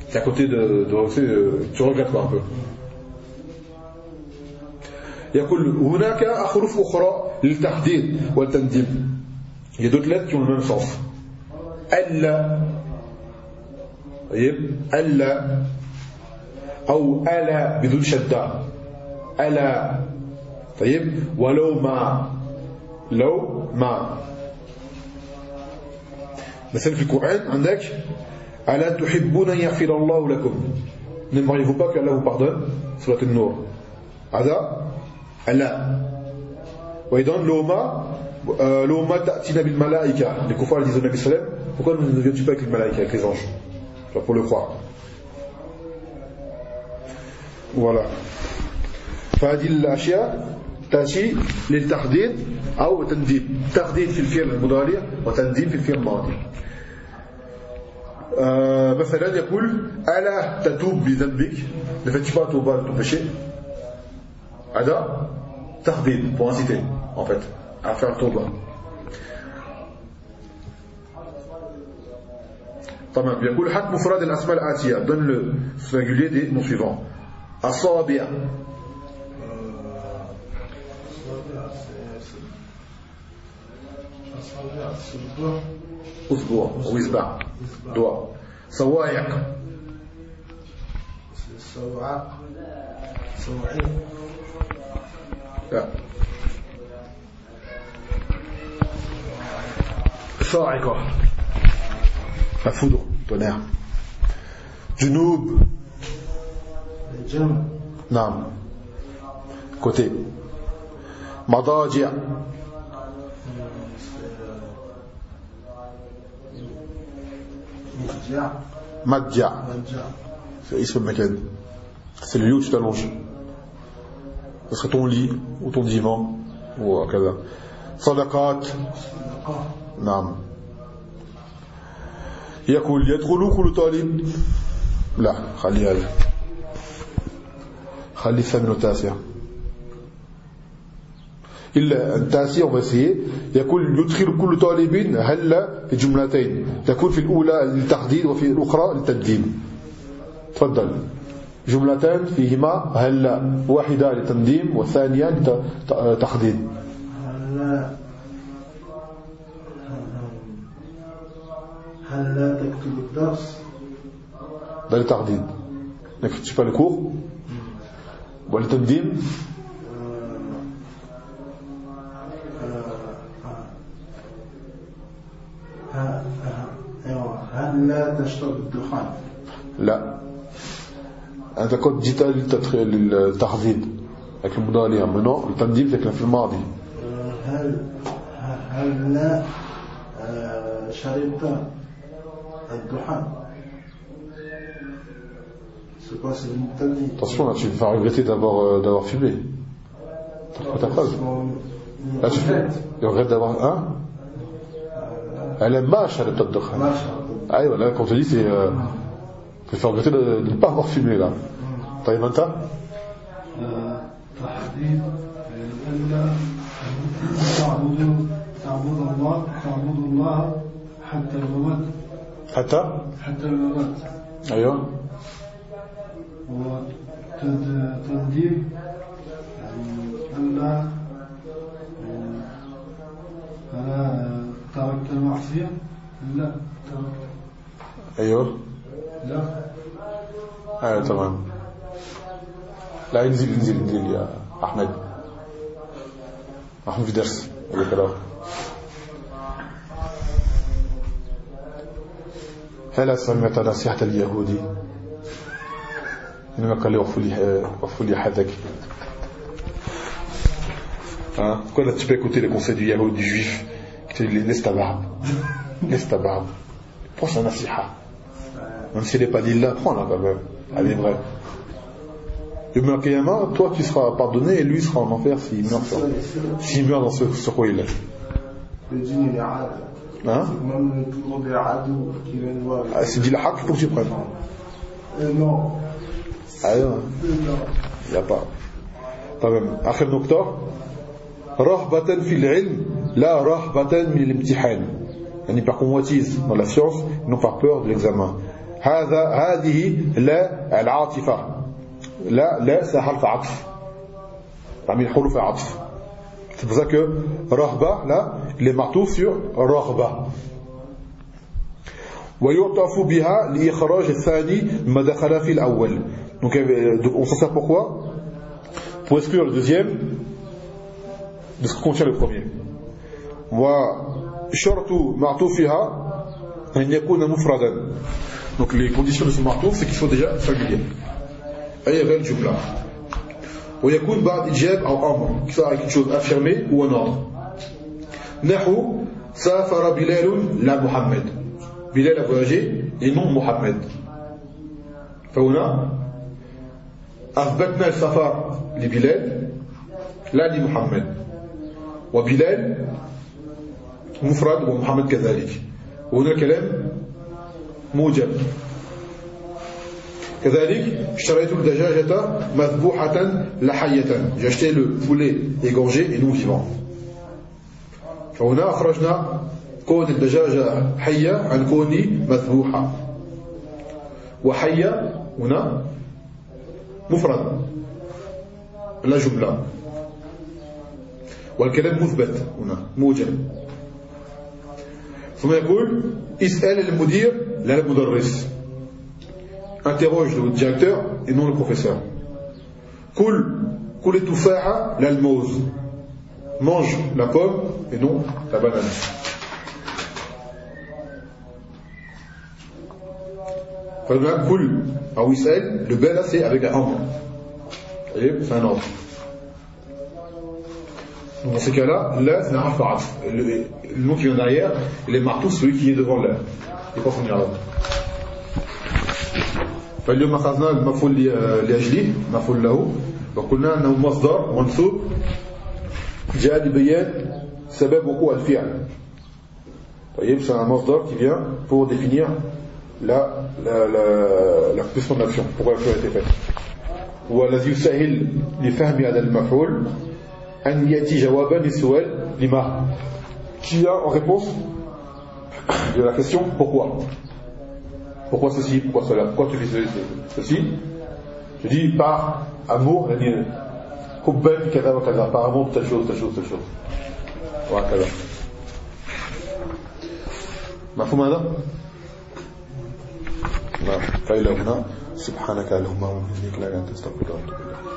c'est à côté de, de, tu sais, euh, tu regrettes quoi un peu يقول هناك أحرف أخرى للتحديد والتنديم il y a d'autres lettres qui ont le même sens. ألا طيب ألا أو ألا بدون شدة ألا طيب ولو ما لو ما مثلا في القرآن عندك ألا تحبون أن يغفر الله لكم N'aimeriez-vous pas qu'Allah vous pardonne? Surat An-Nur. هذا ألا لو ما euh, لو ما تأتينا بالملائكة les kuffars disent au Nabi sallam pourquoi ne viens-tu pas avec les malaïkas avec les anges pour le croire voilà فهذه الأشياء تأتي للتحديد أو تنديد تحديد في الفعل المضارع وتنديد في الفعل الماضي آه مثلا يقول ألا تتوب بذنبك ne fais-tu توبة de هذا تحديد inciter en fait à faire توبة تمام. يقول حق مفرد الأسماء الآتية. Donne le singulier des noms suivants. أصابع أسبوع. أو إصبع دواء. صواعق سوعاق سوعين لا. Fort, quoi. La foudre, tonnerre. Junoub. Nam. Côté. Madajia. Madja. C'est Ismail Makan. C'est le lieu où tu t'allonges. Ce serait ton lit, ou ton divan, ou euh, Sadaqat. نعم. يقول يدخل كل طالب لا خلي هذا. خلي الثامن والتاسع. إلا التاسع ومسيه يقول يدخل كل طالب هلا في جملتين. تكون في الأولى للتحديد وفي الأخرى للتنديم تفضل. جملتان فيهما هلا واحدة للتنديم والثانية للتحديد هل لا تكتب الدرس؟ ده للتقديم ما كتبتش با الكور والتقديم هل لا تشرب الدخان؟ لا. هذا كنت جيت للتخفيض لكن مضانية منه التنديم لكن في الماضي. هل هل لا آه، شربت C'est quoi, c'est le Moutani Attention, là, tu vas regretter d'avoir euh, d'avoir fumé. T'as ta phrase Là, tu fais. Tu regrettes d'avoir un Elle aime mâche, elle est peut-être de Ah, oui, voilà, quand on te dit, c'est. Euh, tu fais regretter de, de ne pas avoir fumé, là. T'as aimé ça تحديد ألا تعبدوا تعبد الله تعبد الله حتى الممات حتى؟ حتى الممات أيوه. وتنديب يعني ألا ألا تركت المعصية. لا. تركت أيوه. لا. أيوه تمام. لا انزل انزل انزل يا أحمد. احمد في درس؟ ولا كده هل سمعت نصيحة اليهودي إنما قال لي وقفوا لي وقفوا لي حدك Hein Pourquoi là tu peux écouter les conseils du Yahoo, du juif qui te dit laisse ta barbe Laisse ta barbe. Prends sa nasiha. Même s'il n'est pas dit là, prends-la quand même. Elle est vraie. Yom al toi tu seras pardonné et lui sera en enfer s'il meurt, sur- s'il meurt dans ce sur quoi il est. Le djinn, il est rad. Hein Même monde est radou qui vient de voir. ah, C'est la il faut que tu prennes. Euh, non. Ah non, Euh, non. il n'y a pas. تمام آخر نقطة رهبة في العلم لا رهبة من الامتحان يعني par convoitise dans la science n'ont pas peur de l'examen هذا هذه لا العاطفة لا لا c'est حرف عطف parmi حروف العطف c'est pour ça que رهبة là il est معطوف sur رغبة ويعطف بها لإخراج الثاني ما دخل في الأول donc euh, on s'en sert pourquoi pour exclure le deuxième de ce que contient le premier وشرط معطوفها أن يكون مفردا donc les conditions de ce معطوف c'est qu'il faut déjà familier أي غير الجملة ويكون بعد إجاب أو أمر soit quelque chose affirmé نحو سافر بلال لا محمد بلال a voyagé محمد فهنا أثبتنا السفر لبلال لا لمحمد وبلال مفرد ومحمد كذلك وهنا كلام موجب كذلك اشتريت الدجاجة مذبوحة لا حية j'ai acheté le poulet égorgé et non فهنا أخرجنا كون الدجاجة حية عن كوني مذبوحة. وحية هنا مفرد. لا جملة. والكلام مثبت هنا موجب. ثم يقول إسأل المدير لا المدرس. interroge le directeur et non le professeur. Cool, cool et tout faire l'almose. Mange la pomme et non la banane. Fadna cool, à Wissel, le bel c'est avec la ambre. Vous voyez, c'est un ambre. Dans ces cas-là, là, c'est un le, le nom qui vient derrière, il est marteau, celui qui est devant là. Il est pas là. فاليوم أخذنا المفعول لأجله مفعول له. وقلنا أنه مصدر منصوب. جاء لبيان سبب وقوع الفعل. طيب c'est un مصدر؟ qui vient pour définir la, la, la, la question de l'action pourquoi l'action été faite. والذي يسهل لفهم هذا المفعول أن يأتي جوابا للسؤال لما؟ qui a en réponse de la question pourquoi. Pourquoi ceci pourquoi cela pourquoi tu fais ceci je dis par amour يعني كذا وكذا par amour telle chose telle chose telle chose وهكذا مفهوم هذا؟ نعم فإلى هنا سبحانك اللهم وبحمدك لا إله إلا أنت أستغفرك وأتوب إليك